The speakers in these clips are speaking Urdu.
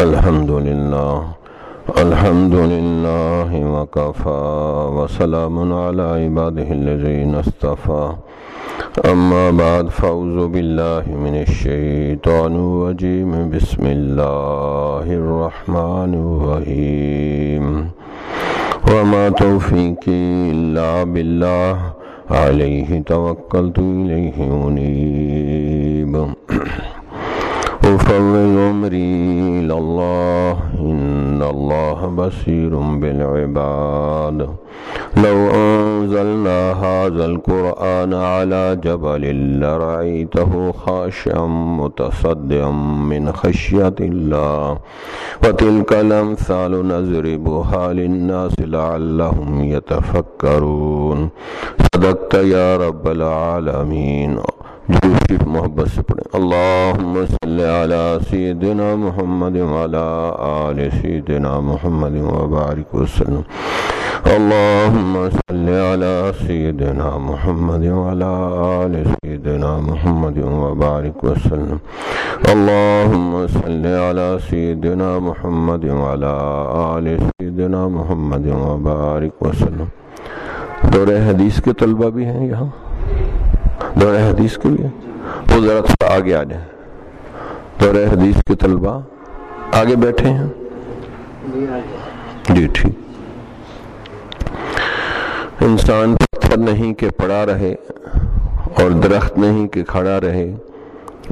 الحمد لله الحمد لله وكفى وسلام على عباده الذين اصطفى أما بعد فأعوذ بالله من الشيطان الرجيم بسم الله الرحمن الرحيم وما توفيقي إلا بالله عليه توكلت إليه أنيب أفوض أمري إلى الله إن الله بصير بالعباد. لو أنزلنا هذا القرآن على جبل لرأيته خاشعا متصدعا من خشية الله، وتلك الأمثال نضربها للناس لعلهم يتفكرون. صدقت يا رب العالمين. شریف محبت سے پڑھیں۔ اللہم صلی علی سیدنا محمد وعلا آل سیدنا محمد وبارک وسلم۔ اللہم صلی علی سیدنا محمد وعلا آل سیدنا محمد وبارک وسلم۔ اللہم صلی علی سیدنا محمد وعلا آل سیدنا محمد وبارک وسلم۔ دور حدیث کے طلبہ بھی ہیں یہاں؟ دور حدیث کے لیے۔ وہ ذرا تھوڑا آگے آ جائیں۔ دور حدیث کے طلبہ آگے بیٹھے ہیں۔ جی ٹھیک۔ انسان پتھر نہیں کہ پڑا رہے اور درخت نہیں کہ کھڑا رہے۔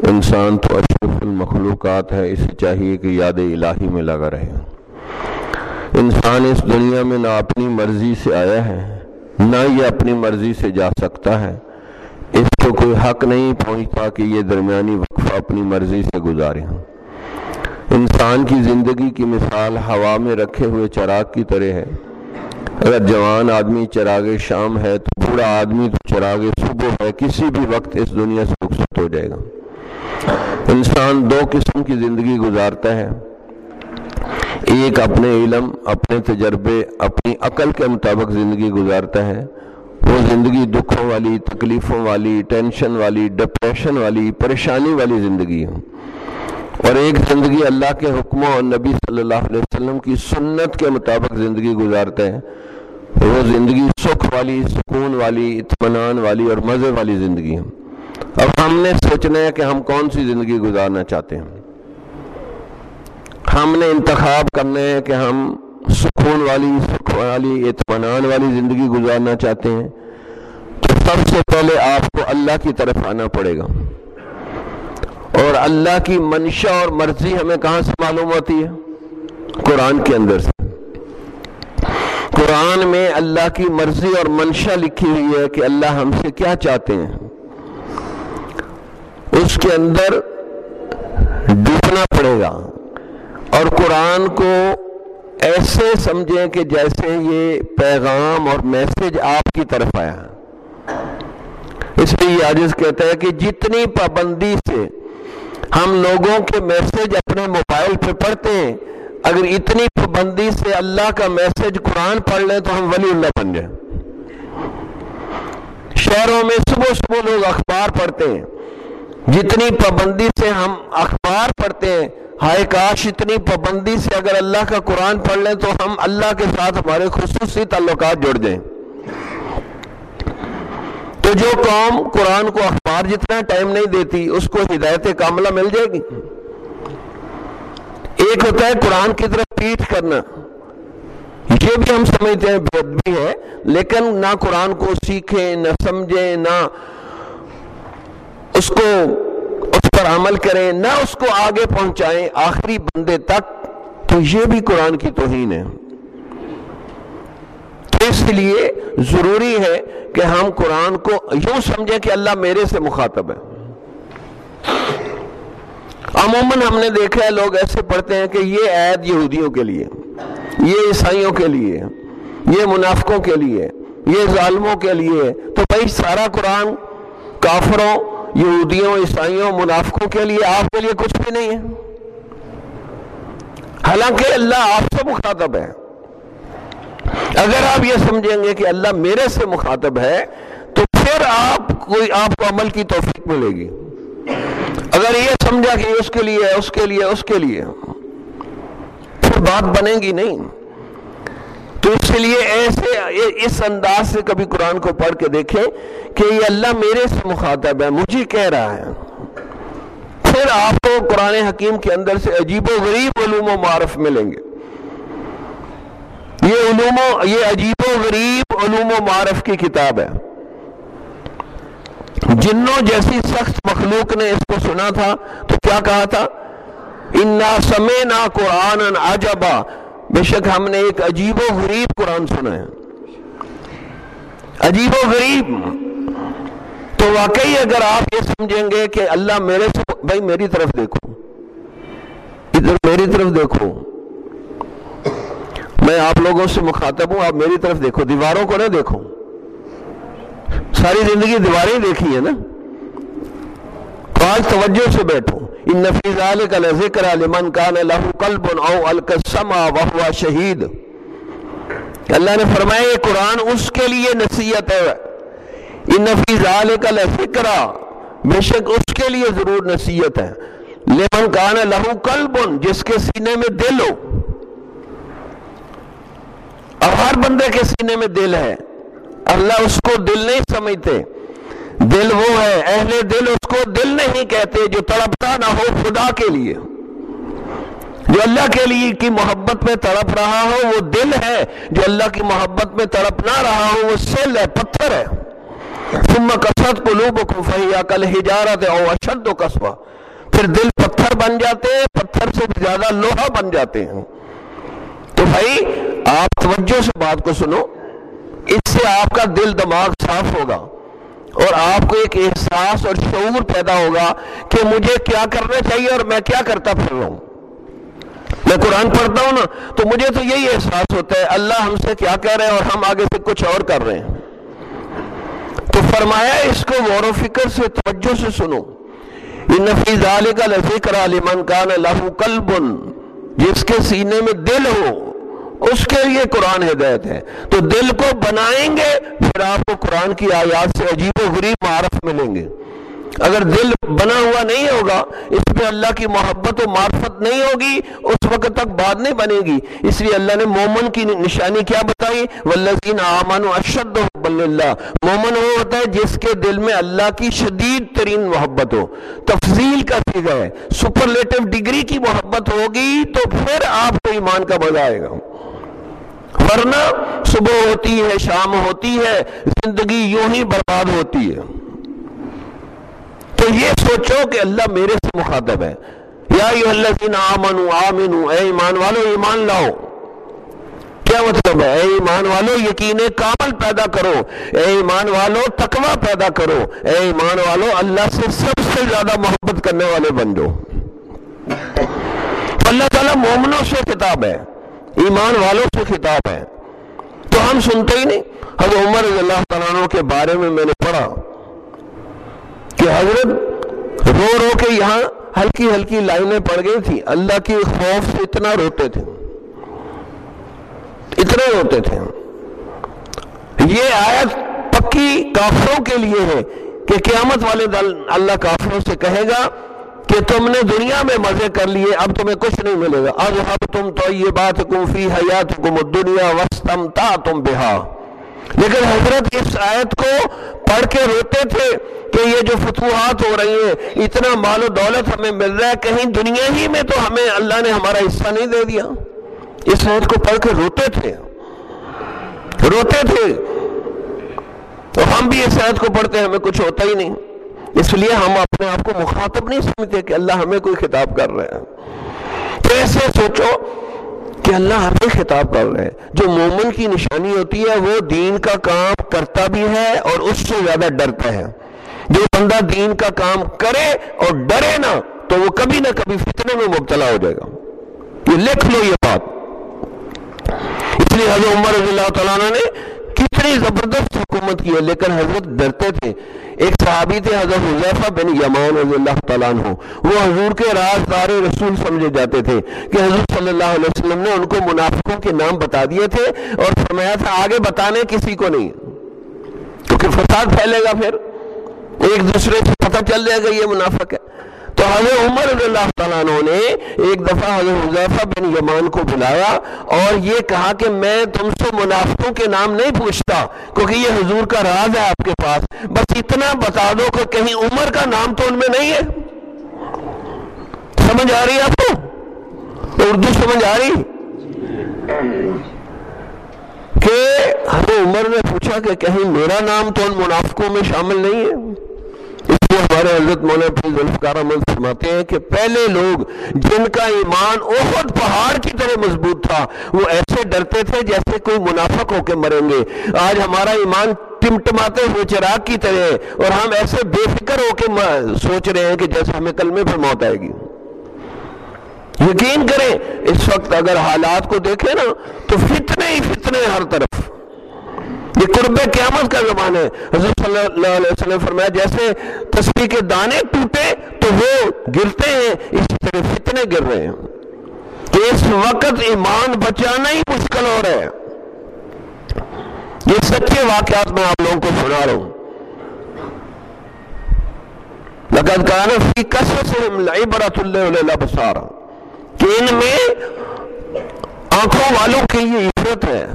انسان تو اشرف المخلوقات ہے اسے چاہیے کہ یاد الہی میں لگا رہے۔ انسان اس دنیا میں نہ اپنی مرضی سے آیا ہے، نہ یہ اپنی مرضی سے جا سکتا ہے۔ اس کو کوئی حق نہیں پہنچتا کہ یہ درمیانی وقفہ اپنی مرضی سے گزارے ہوں۔ انسان کی زندگی کی مثال ہوا میں رکھے ہوئے چراغ کی طرح ہے۔ اگر جوان آدمی چراغ شام ہے تو بوڑھا آدمی تو چراغ صبح ہے، کسی بھی وقت اس دنیا سے رخصت ہو جائے گا۔ انسان دو قسم کی زندگی گزارتا ہے۔ ایک اپنے علم، اپنے تجربے، اپنی عقل کے مطابق زندگی گزارتا ہے۔ وہ زندگی دکھوں والی، تکلیفوں والی، ٹینشن والی، ڈپریشن والی، پریشانی والی زندگی ہے اور ایک زندگی اللہ کے حکموں اور نبی صلی اللہ علیہ وسلم کی سنت کے مطابق زندگی گزارتے ہیں۔ وہ زندگی سکھ والی، سکون والی، اطمینان والی اور مزے والی زندگی ہے اب ہم نے سوچنا ہے کہ ہم کون سی زندگی گزارنا چاہتے ہیں۔ ہم نے انتخاب کرنا ہے کہ ہم سکون والی، سکھ والی، اطمینان والی زندگی گزارنا چاہتے ہیں۔ سب سے پہلے آپ کو اللہ کی طرف آنا پڑے گا۔ اور اللہ کی منشا اور مرضی ہمیں کہاں سے معلوم ہوتی ہے؟ قرآن کے اندر سے۔ قرآن میں اللہ کی مرضی اور منشا لکھی ہوئی ہے کہ اللہ ہم سے کیا چاہتے ہیں۔ اس کے اندر ڈوبنا پڑے گا۔ اور قرآن کو ایسے سمجھیں کہ جیسے یہ پیغام اور میسج آپ کی طرف آیا۔ اس لیے یہ عاجز کہتا ہے کہ جتنی پابندی سے ہم لوگوں کے میسج اپنے موبائل پہ پڑھتے ہیں، اگر اتنی پابندی سے اللہ کا میسج قرآن پڑھ لیں تو ہم ولی اللہ بن جائیں۔ شہروں میں صبح صبح لوگ اخبار پڑھتے ہیں۔ جتنی پابندی سے ہم اخبار پڑھتے ہیں، ہائے کاش اتنی پابندی سے اگر اللہ کا قرآن پڑھ لیں تو ہم اللہ کے ساتھ ہمارے خصوصی تعلقات جڑ جائیں۔ تو جو قوم قرآن کو اخبار جتنا ٹائم نہیں دیتی، اس کو ہدایت کاملہ مل جائے گی۔ ایک ہوتا ہے قرآن کی طرف پیٹ کرنا۔ یہ بھی ہم سمجھتے ہیں، بہت بھی ہے، لیکن نہ قرآن کو سیکھیں، نہ سمجھیں، نہ اس کو، اس پر عمل کریں، نہ اس کو آگے پہنچائیں۔ آخری بندے تک تو یہ بھی قرآن کی توہین ہے۔ تو اس لیے ضروری ہے کہ ہم قرآن کو یوں سمجھیں کہ اللہ میرے سے مخاطب ہے۔ عموماً ہم نے دیکھا ہے، لوگ ایسے پڑھتے ہیں کہ یہ عید یہودیوں کے لیے، یہ عیسائیوں کے لیے، یہ منافقوں کے لیے، یہ ظالموں کے لیے۔ تو بھائی سارا قرآن کافروں، یہودیوں، عیسائیوں، منافقوں کے لیے آپ کے لیے کچھ بھی نہیں ہے۔ حالانکہ اللہ آپ سے مخاطب ہے۔ اگر آپ یہ سمجھیں گے کہ اللہ میرے سے مخاطب ہے، تو پھر آپ کوئی، آپ کو عمل کی توفیق ملے گی۔ اگر یہ سمجھا کہ اس کے لیے، اس کے لیے، اس کے لیے، پھر بات بنے گی نہیں۔ تو اس لیے ایسے، اس انداز سے کبھی قرآن کو پڑھ کے دیکھیں کہ یہ اللہ میرے سے مخاطب ہے، مجھے کہہ رہا ہے۔ پھر آپ کو قرآن حکیم کے اندر سے عجیب و غریب علوم و معرف ملیں گے۔ یہ علوم و یہ عجیب و غریب علوم و معرف کی کتاب ہے۔ جنوں جیسی سخت مخلوق نے اس کو سنا تھا، تو کیا کہا تھا؟ انا سمے نا قرآن عجبا. بے شک ہم نے ایک عجیب و غریب قرآن سنا ہے۔ عجیب و غریب۔ تو واقعی اگر آپ یہ سمجھیں گے کہ اللہ میرے سے بھائی میری طرف دیکھو۔ ادھر میری طرف دیکھو۔ میں آپ لوگوں سے مخاطب ہوں، آپ میری طرف دیکھو، دیواروں کو نہ دیکھو۔ ساری زندگی دیواریں دیکھی ہے نا۔ تو آج توجہ سے بیٹھو۔ ان نفیز کا ذکر لمن کان لہو قلب او القسما وہو شہید۔ اللہ نے فرمایا، یہ قرآن اس کے لیے نصیحت ہے۔ ان نفیز کا ذکر بے شک اس کے لیے ضرور نصیحت ہے۔ لمن کان لہو قلب، جس کے سینے میں دل ہو۔ اور ہر بندے کے سینے میں دل ہے۔ اللہ اس کو دل نہیں سمجھتے۔ دل وہ ہے، اہل دل اس کو دل نہیں کہتے جو تڑپتا نہ ہو خدا کے لیے۔ جو اللہ کے لیے کی محبت میں تڑپ رہا ہو، وہ دل ہے۔ جو اللہ کی محبت میں تڑپ نہ رہا ہو، وہ سل ہے، پتھر ہے۔ ثم کسرت قلوب کفیا کل ہجارت او اشد و قصبہ پھر دل پتھر بن جاتے ہیں، پتھر سے زیادہ لوہا بن جاتے ہیں۔ تو بھائی آپ توجہ سے بات کو سنو، اس سے آپ کا دل دماغ صاف ہوگا اور آپ کو ایک احساس اور شعور پیدا ہوگا کہ مجھے کیا کرنا چاہیے اور میں کیا کرتا پھر رہا ہوں۔ میں قرآن پڑھتا ہوں نا، تو مجھے تو یہی احساس ہوتا ہے، اللہ ہم سے کیا کہہ رہے ہیں اور ہم آگے سے کچھ اور کر رہے ہیں۔ تو فرمایا اس کو غور و فکر سے، توجہ سے سنو۔ نفیز علی کا لذکر علیمن کان لہو قلب، جس کے سینے میں دل ہو اس کے لیے قرآن ہدایت ہے۔ تو دل کو بنائیں گے، پھر آپ کو قرآن کی آیات سے عجیب و غریب معرف ملیں گے۔ اگر دل بنا ہوا نہیں ہوگا، اس پہ اللہ کی محبت و معرفت نہیں ہوگی، اس وقت تک بات نہیں بنے گی۔ اس لیے اللہ نے مومن کی نشانی کیا بتائی؟ والذین آمنوا اشد حب اللہ مومن وہ ہوتا ہے جس کے دل میں اللہ کی شدید ترین محبت ہو۔ تفضیل کا سیگا ہے۔ سپرلیٹو ڈگری کی محبت ہوگی تو پھر آپ کو ایمان کا مزہ آئے گا۔ ورنہ صبح ہوتی ہے، شام ہوتی ہے، زندگی یوں ہی برباد ہوتی ہے۔ تو یہ سوچو کہ اللہ میرے سے مخاطب ہے۔ یا اللہ آمن آمن اے ایمان والو، ایمان لاؤ۔ کیا مطلب ہے؟ اے ایمان والو، یقین کامل پیدا کرو۔ اے ایمان والو، تقوی پیدا کرو۔ اے ایمان والو، اللہ سے سب سے زیادہ محبت کرنے والے بن جاؤ۔ اللہ تعالیٰ مومنوں سے کتاب ہے۔ ایمان والوں سے خطاب ہے۔ تو ہم سنتے ہی نہیں۔ حضرت عمر رضی اللہ تعالیٰ کے بارے میں میں نے پڑھا کہ حضرت رو رو کے یہاں ہلکی ہلکی لائنیں پڑ گئی تھی اللہ کی خوف سے اتنا روتے تھے۔ اتنے روتے تھے۔ یہ آیت پکی کافروں کے لیے ہے کہ قیامت والے دل اللہ کافروں سے کہے گا کہ تم نے دنیا میں مزے کر لیے، اب تمہیں کچھ نہیں ملے گا۔ اب اب تم تو یہ بات فی حیات دنیا وسطم تا تم بہا۔ لیکن حضرت اس آیت کو پڑھ کے روتے تھے کہ یہ جو فتوحات ہو رہی ہیں، اتنا مال و دولت ہمیں مل رہا ہے، کہیں دنیا ہی میں تو ہمیں اللہ نے ہمارا حصہ نہیں دے دیا۔ اس آیت کو پڑھ کے روتے تھے۔ روتے تھے۔ تو ہم بھی اس آیت کو پڑھتے ہیں، ہمیں کچھ ہوتا ہی نہیں۔ اس لیے ہم اپنے آپ کو مخاطب نہیں سمجھتے کہ اللہ ہمیں کوئی خطاب کر رہے ہیں۔ تو ایسے سوچو کہ اللہ ہمیں خطاب کر رہے ہیں۔ جو مومن کی نشانی ہوتی ہے، وہ دین کا کام کرتا بھی ہے اور اس سے زیادہ ڈرتا ہے۔ جو بندہ دین کا کام کرے اور ڈرے نا تو وہ کبھی نہ کبھی فتنے میں مبتلا ہو جائے گا۔ یہ لکھ لو یہ بات۔ اس لیے حضرت عمر رضی اللہ تعالیٰ نے کتنی زبردست حکومت کی ہے لیکن حضرت ڈرتے تھے۔ ایک صحابی تھے، حضرت حضیفہ بن یمان رضی اللہ تعالیٰ عنہ۔ وہ حضور کے رازدار رسول سمجھے جاتے تھے کہ حضور صلی اللہ علیہ وسلم نے ان کو منافقوں کے نام بتا دیے تھے اور فرمایا تھا، آگے بتانے کسی کو نہیں۔ کیونکہ فساد پھیلے گا پھر۔ ایک دوسرے سے پتہ چل جائے گا یہ منافق ہے۔ تو حضرت عمر رضی اللہ تعالیٰ نے ایک دفعہ حضرت حضیفہ بن یمان کو بلایا اور یہ کہا کہ میں تم سے منافقوں کے نام نہیں پوچھتا، کیونکہ یہ حضور کا راز ہے آپ کے پاس۔ بس اتنا بتا دو کہ کہیں عمر کا نام تو ان میں نہیں ہے۔ سمجھ آ رہی ہے آپ کو؟ اردو سمجھ آ رہی؟ کہ حضرت عمر نے پوچھا کہ کہیں میرا نام تو ان منافقوں میں شامل نہیں ہے؟ اس لیے ہمارے حضرت مولانا ذوالفقار احمد فرماتے ہیں کہ پہلے لوگ جن کا ایمان احد پہاڑ کی طرح مضبوط تھا، وہ ایسے ڈرتے تھے جیسے کوئی منافق ہو کے مریں گے۔ آج ہمارا ایمان ٹمٹماتے ہوئے چراغ کی طرح اور ہم ایسے بے فکر ہو کے سوچ رہے ہیں کہ جیسے ہمیں کلمے پر موت آئے گی۔ یقین کریں، اس وقت اگر حالات کو دیکھیں نا، تو فتنے ہی فتنے ہر طرف۔ یہ قرب قیامت کا زمان ہے۔ حضرت صلی اللہ علیہ وسلم فرمایا، جیسے تسبیح کے دانے ٹوٹے تو وہ گرتے ہیں، اسی طرح فتنے گر رہے ہیں۔ کہ اس وقت ایمان بچانا ہی مشکل ہو رہا ہے۔ یہ سچے واقعات میں آپ لوگوں کو سنا رہا ہوں۔ لقد كان في قصصهم العبرة للابصار کہ ان میں آنکھوں والوں کے لیے عبرت ہے۔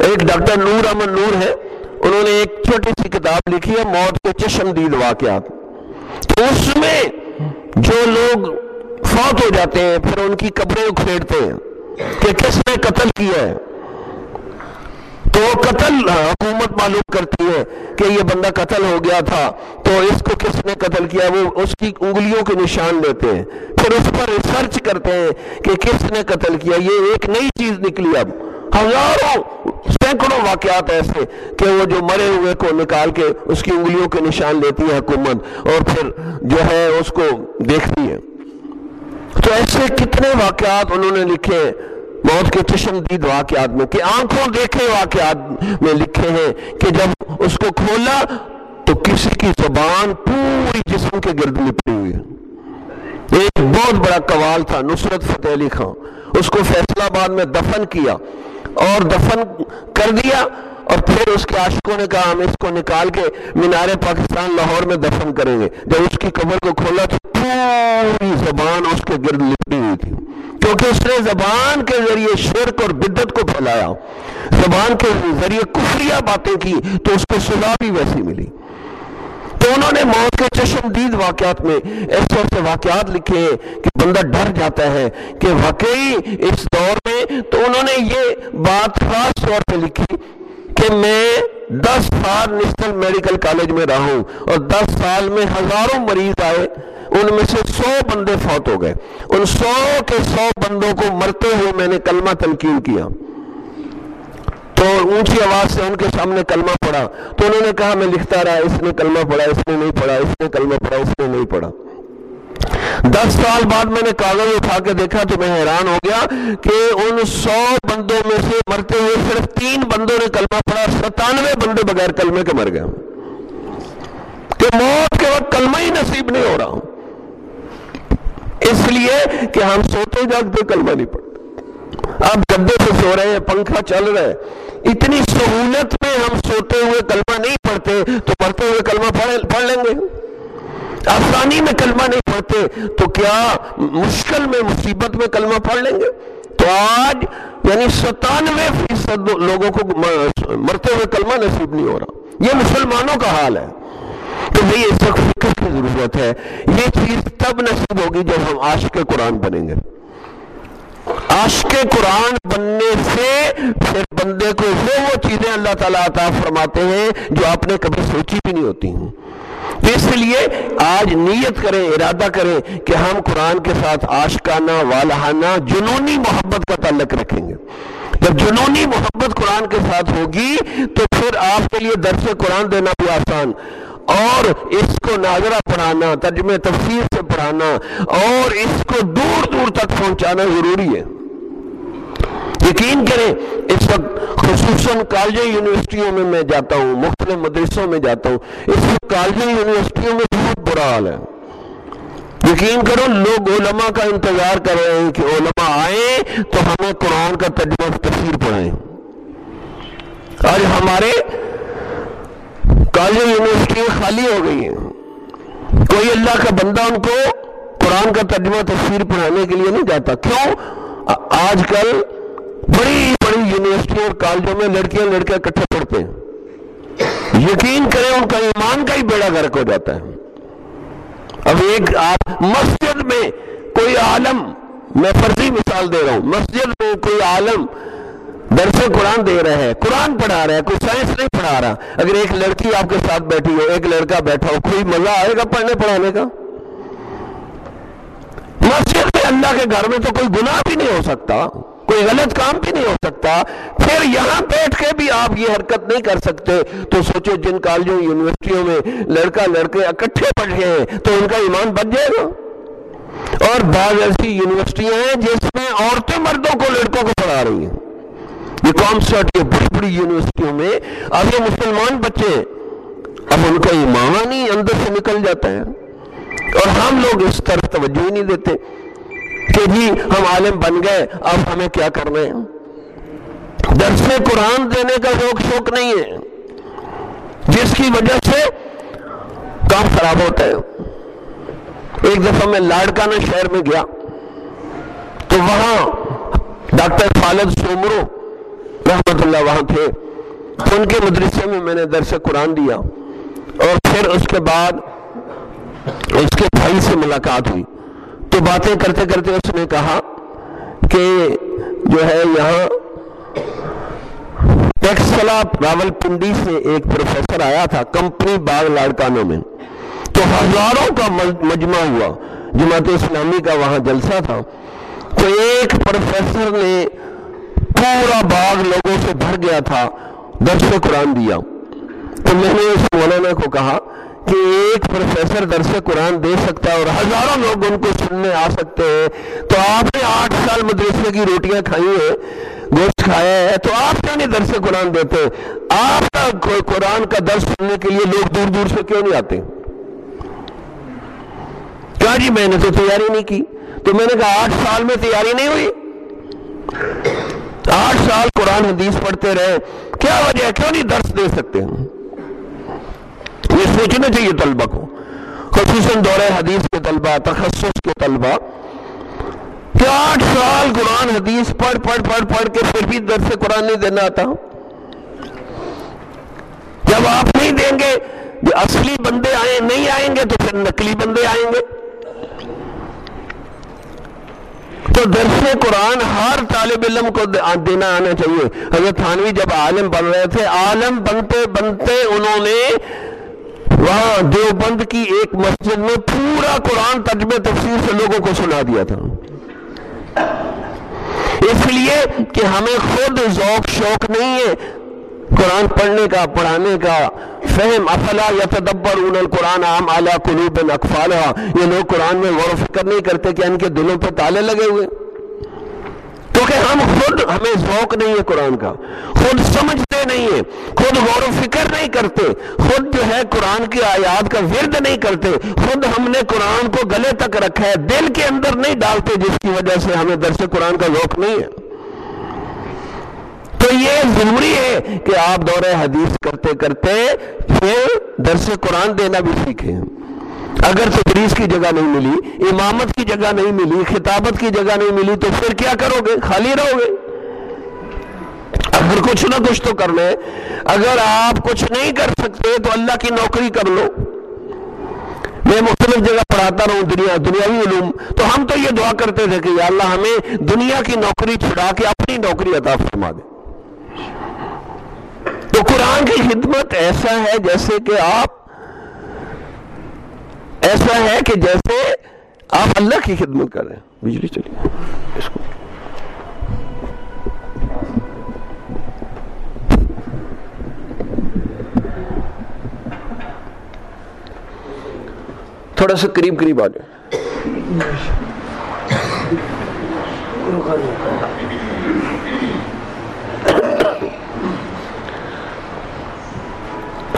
ایک ڈاکٹر نور امن نور ہے، انہوں نے ایک چھوٹی سی کتاب لکھی ہے، موت کے چشم دید واقعات۔ تو اس میں جو لوگ فوت ہو جاتے ہیں، پھر ان کی قبریں اکھیڑتے ہیں کہ کس نے قتل کیا ہے۔ تو قتل، حکومت معلوم کرتی ہے کہ یہ بندہ قتل ہو گیا تھا، تو اس کو کس نے قتل کیا؟ وہ اس کی انگلیوں کے نشان لیتے ہیں۔ پھر اس پر ریسرچ کرتے ہیں کہ کس نے قتل کیا؟ یہ ایک نئی چیز نکلی اب۔ ہزاروں سینکڑوں واقعات ایسے کہ وہ جو مرے ہوئے کو نکال کے اس کی انگلیوں کے نشان لیتی ہے حکومت اور پھر جو ہے اس کو دیکھتی ہے۔ تو ایسے کتنے واقعات انہوں نے لکھے موت کے چشمدید واقعات میں، کہ آنکھوں دیکھے واقعات میں لکھے ہیں کہ جب اس کو کھولا تو کسی کی زبان پوری جسم کے گرد لپٹی ہوئی ایک بہت بڑا قوال تھا، نصرت فتح علی خان، اس کو فیصلہ آباد میں دفن کیا۔ اور دفن کر دیا اور پھر اس کے عاشقوں نے کہا، ہم اس کو نکال کے مینار پاکستان، لاہور میں دفن کریں گے۔ جب اس کی قبر کو کھولا تو پوری زبان اس کے گرد لپٹی ہوئی تھی۔ کیونکہ اس نے زبان کے ذریعے شرک اور بدت کو پھیلایا۔ زبان کے ذریعے کفریہ باتیں کی تو اس کو سزا بھی ویسی ملی۔ انہوں نے موت کے چشم دید واقعات میں ایسے ایسے واقعات لکھے کہ بندہ ڈر جاتا ہے کہ واقعی اس دور میں تو انہوں نے یہ بات خاص طور پہ لکھی کہ میں دس سال نیشنل میڈیکل کالج میں رہا ہوں اور دس سال میں ہزاروں مریض آئے، ان میں سے سو بندے فوت ہو گئے۔ ان سو کے سو بندوں کو مرتے ہوئے میں نے کلمہ تنقید کیا۔ تو اونچی آواز سے ان کے سامنے کلمہ پڑھا۔ تو انہوں نے کہا، میں لکھتا رہا، اس نے کلمہ پڑھا، اس نے نہیں پڑھا، اس نے کلمہ پڑھا، اس نے نہیں پڑھا۔ دس سال بعد میں نے کاغذ اٹھا کے دیکھا تو میں حیران ہو گیا کہ ان سو بندوں میں سے مرتے ہوئے صرف تین بندوں نے کلمہ پڑھا، ستانوے بندے بغیر کلمے کے مر گئے۔ کہ موت کے وقت کلمہ ہی نصیب نہیں ہو رہا۔ اس لیے کہ ہم سوتے جاگتے کلمہ نہیں پڑھتے۔ آپ گدے سے سو رہے ہیں، پنکھا چل رہا ہے۔ اتنی سہولت میں ہم سوتے ہوئے کلمہ نہیں پڑھتے، تو پڑھتے ہوئے کلمہ پڑھ لیں گے۔ آسانی میں کلمہ نہیں پڑھتے، تو کیا مشکل میں، مصیبت میں کلمہ پڑھ لیں گے؟ تو آج یعنی ستانوے فیصد لوگوں کو مرتے ہوئے کلمہ نصیب نہیں ہو رہا۔ یہ مسلمانوں کا حال ہے۔ تو بھئی اس وقت فکر کی ضرورت ہے۔ یہ چیز تب نصیب ہوگی جب ہم عاشق قرآن بنیں گے۔ عاشق قرآن بننے سے پھر بندے کو وہ وہ چیزیں اللہ تعالیٰ عطا فرماتے ہیں جو آپ نے کبھی سوچی بھی نہیں ہوتی ہیں۔ اس لیے آج نیت کریں، ارادہ کریں کہ ہم قرآن کے ساتھ عاشقانہ، والہانہ، جنونی محبت کا تعلق رکھیں گے۔ جب جنونی محبت قرآن کے ساتھ ہوگی تو پھر آپ کے لیے درس قرآن دینا بھی آسان۔ اور اس کو ناظرہ پڑھانا، ترجمہ تفسیر سے پڑھانا، اور اس کو دور دور تک پہنچانا ضروری ہے۔ یقین کریں، اس وقت خصوصاً کالجیں یونیورسٹیوں میں میں جاتا ہوں، مختلف مدرسوں میں جاتا ہوں، اس وقت کالجیں یونیورسٹیوں میں بہت برا حال ہے۔ یقین کرو، لوگ علماء کا انتظار کر رہے ہیں کہ علماء آئیں تو ہمیں قرآن کا ترجمہ تفسیر پڑھائیں۔ آج ہمارے کالج یونیورسٹی خالی ہو گئی ہیں۔ کوئی اللہ کا بندہ ان کو قرآن کا ترجمہ تفسیر پڑھانے کے لیے نہیں جاتا۔ کیوں؟ آج کل بڑی بڑی یونیورسٹی اور کالجوں میں لڑکیاں لڑکے اکٹھے پڑھتے ہیں۔ یقین کریں ان کا ایمان کا ہی بیڑا گرک ہو جاتا ہے۔ اب ایک آپ مسجد میں کوئی عالم، میں فرضی مثال دے رہا ہوں، مسجد میں کوئی عالم درس قرآن دے رہے ہیں قرآن پڑھا رہا ہے، کوئی سائنس نہیں پڑھا رہا۔ اگر ایک لڑکی آپ کے ساتھ بیٹھی ہو، ایک لڑکا بیٹھا ہو، کوئی مزہ آئے گا پڑھنے پڑھانے کا؟ مسجد میں اللہ کے گھر میں تو کوئی گناہ بھی نہیں ہو سکتا۔ کوئی غلط کام بھی نہیں ہو سکتا، پھر یہاں بیٹھ کے بھی آپ یہ حرکت نہیں کر سکتے۔ تو سوچو جن کالجوں، یونیورسٹیوں میں لڑکا لڑکے اکٹھے پڑھ گئے ہیں، تو ان کا ایمان بچ جائے گا۔ اور بعض ایسی یونیورسٹیاں ہیں جس میں عورتیں مردوں کو لڑکوں کو پڑھا رہی ہیں۔ یہ کام سٹ یہ بڑی بڑی یونیورسٹیوں میں اب یہ مسلمان بچے اب ان کا ایمان ہی اندر سے نکل جاتا ہے۔ اور ہم لوگ اس طرف توجہ ہی نہیں دیتے۔ کہ جی ہم عالم بن گئے، اب ہمیں کیا کرنا ہے؟ درس قرآن دینے کا شوق شوق نہیں ہے، جس کی وجہ سے کام خراب ہوتا ہے۔ ایک دفعہ میں لاڑکانہ شہر میں گیا، تو وہاں ڈاکٹر خالد سومرو رحمت اللہ وہاں تھے۔ ان کے مدرسے میں میں نے درس قرآن دیا اور پھر اس کے بعد اس کے بھائی سے ملاقات ہوئی۔ تو باتیں کرتے کرتے اس نے کہا کہ جو ہے یہاں ٹیکسلا راول پنڈی سے ایک پروفیسر آیا تھا کمپنی باغ لاڑکانوں میں، تو ہزاروں کا مجمع ہوا، جماعت اسلامی کا وہاں جلسہ تھا، تو ایک پروفیسر نے پورا باغ لوگوں سے بھر گیا تھا، درس قرآن دیا۔ تو میں نے اس مولانا کو کہا کہ ایک پروفیسر درس قرآن دے سکتا ہے اور ہزاروں لوگ ان کو سننے آ سکتے ہیں۔ تو آپ نے آٹھ سال مدرسے کی روٹیاں کھائی ہیں، گوشت کھایا ہے، تو آپ کیا نہیں درس قرآن دیتے؟ آپ کا قرآن کا درس سننے کے لیے لوگ دور دور سے کیوں نہیں آتے؟ کیا جی میں نے تو تیاری نہیں کی؟ تو میں نے کہا آٹھ سال میں تیاری نہیں ہوئی۔ آٹھ سال قرآن حدیث پڑھتے رہے۔ کیا وجہ کیوں نہیں درس دے سکتے ہیں یہ سوچنا چاہیے طلبہ کو۔ خصوصاً دور حدیث کے طلبہ، تخصص کے طلبہ۔ کہ آٹھ سال قرآن حدیث پڑھ پڑھ پڑھ پڑھ کے پھر بھی درس قرآن نہیں دینا آتا۔ جب آپ نہیں دیں گے، جو اصلی بندے آئیں، نہیں آئیں گے تو پھر نقلی بندے آئیں گے۔ تو درس قرآن ہر طالب علم کو دینا آنا چاہیے۔ حضرت تھانوی جب عالم بن رہے تھے، عالم بنتے بنتے انہوں نے وہاں دیوبند کی ایک مسجد میں پورا قرآن ترجمہ تفسیر سے لوگوں کو سنا دیا تھا۔ اس لیے کہ ہمیں خود ذوق شوق نہیں ہے قرآن پڑھنے کا، پڑھانے کا۔ فہم افلا یا تدبر اون القرآن عام اعلیٰ قلوب اقفالہ یہ لوگ قرآن میں غور و فکر نہیں کرتے کہ ان کے دلوں پہ تالے لگے ہوئے۔ کیونکہ ہم خود ہمیں ذوق نہیں ہے قرآن کا، خود سمجھتے نہیں ہیں، خود غور و فکر نہیں کرتے، خود جو ہے قرآن کی آیات کا ورد نہیں کرتے، خود ہم نے قرآن کو گلے تک رکھا ہے، دل کے اندر نہیں ڈالتے، جس کی وجہ سے ہمیں درس قرآن کا ذوق نہیں ہے۔ تو یہ ضروری ہے کہ آپ دور حدیث کرتے کرتے پھر درس قرآن دینا بھی سیکھیں۔ اگر تدریس کی جگہ نہیں ملی، امامت کی جگہ نہیں ملی، خطابت کی جگہ نہیں ملی، تو پھر کیا کرو گے؟ خالی رہو گے۔ اگر کچھ نہ کچھ تو کر لیں۔ اگر آپ کچھ نہیں کر سکتے تو اللہ کی نوکری کر لو۔ میں مختلف جگہ پڑھاتا رہوں، دنیا، دنیاوی علوم۔ تو ہم تو یہ دعا کرتے تھے کہ یا اللہ ہمیں دنیا کی نوکری چھڑا کے اپنی نوکری عطا فرما دے۔ تو قرآن کی خدمت ایسا ہے جیسے کہ آپ ایسا ہے کہ جیسے آپ اللہ کی خدمت کر رہے ہیں۔ بجلی چلیے اس کو۔ تھوڑا سا قریب قریب آ جائے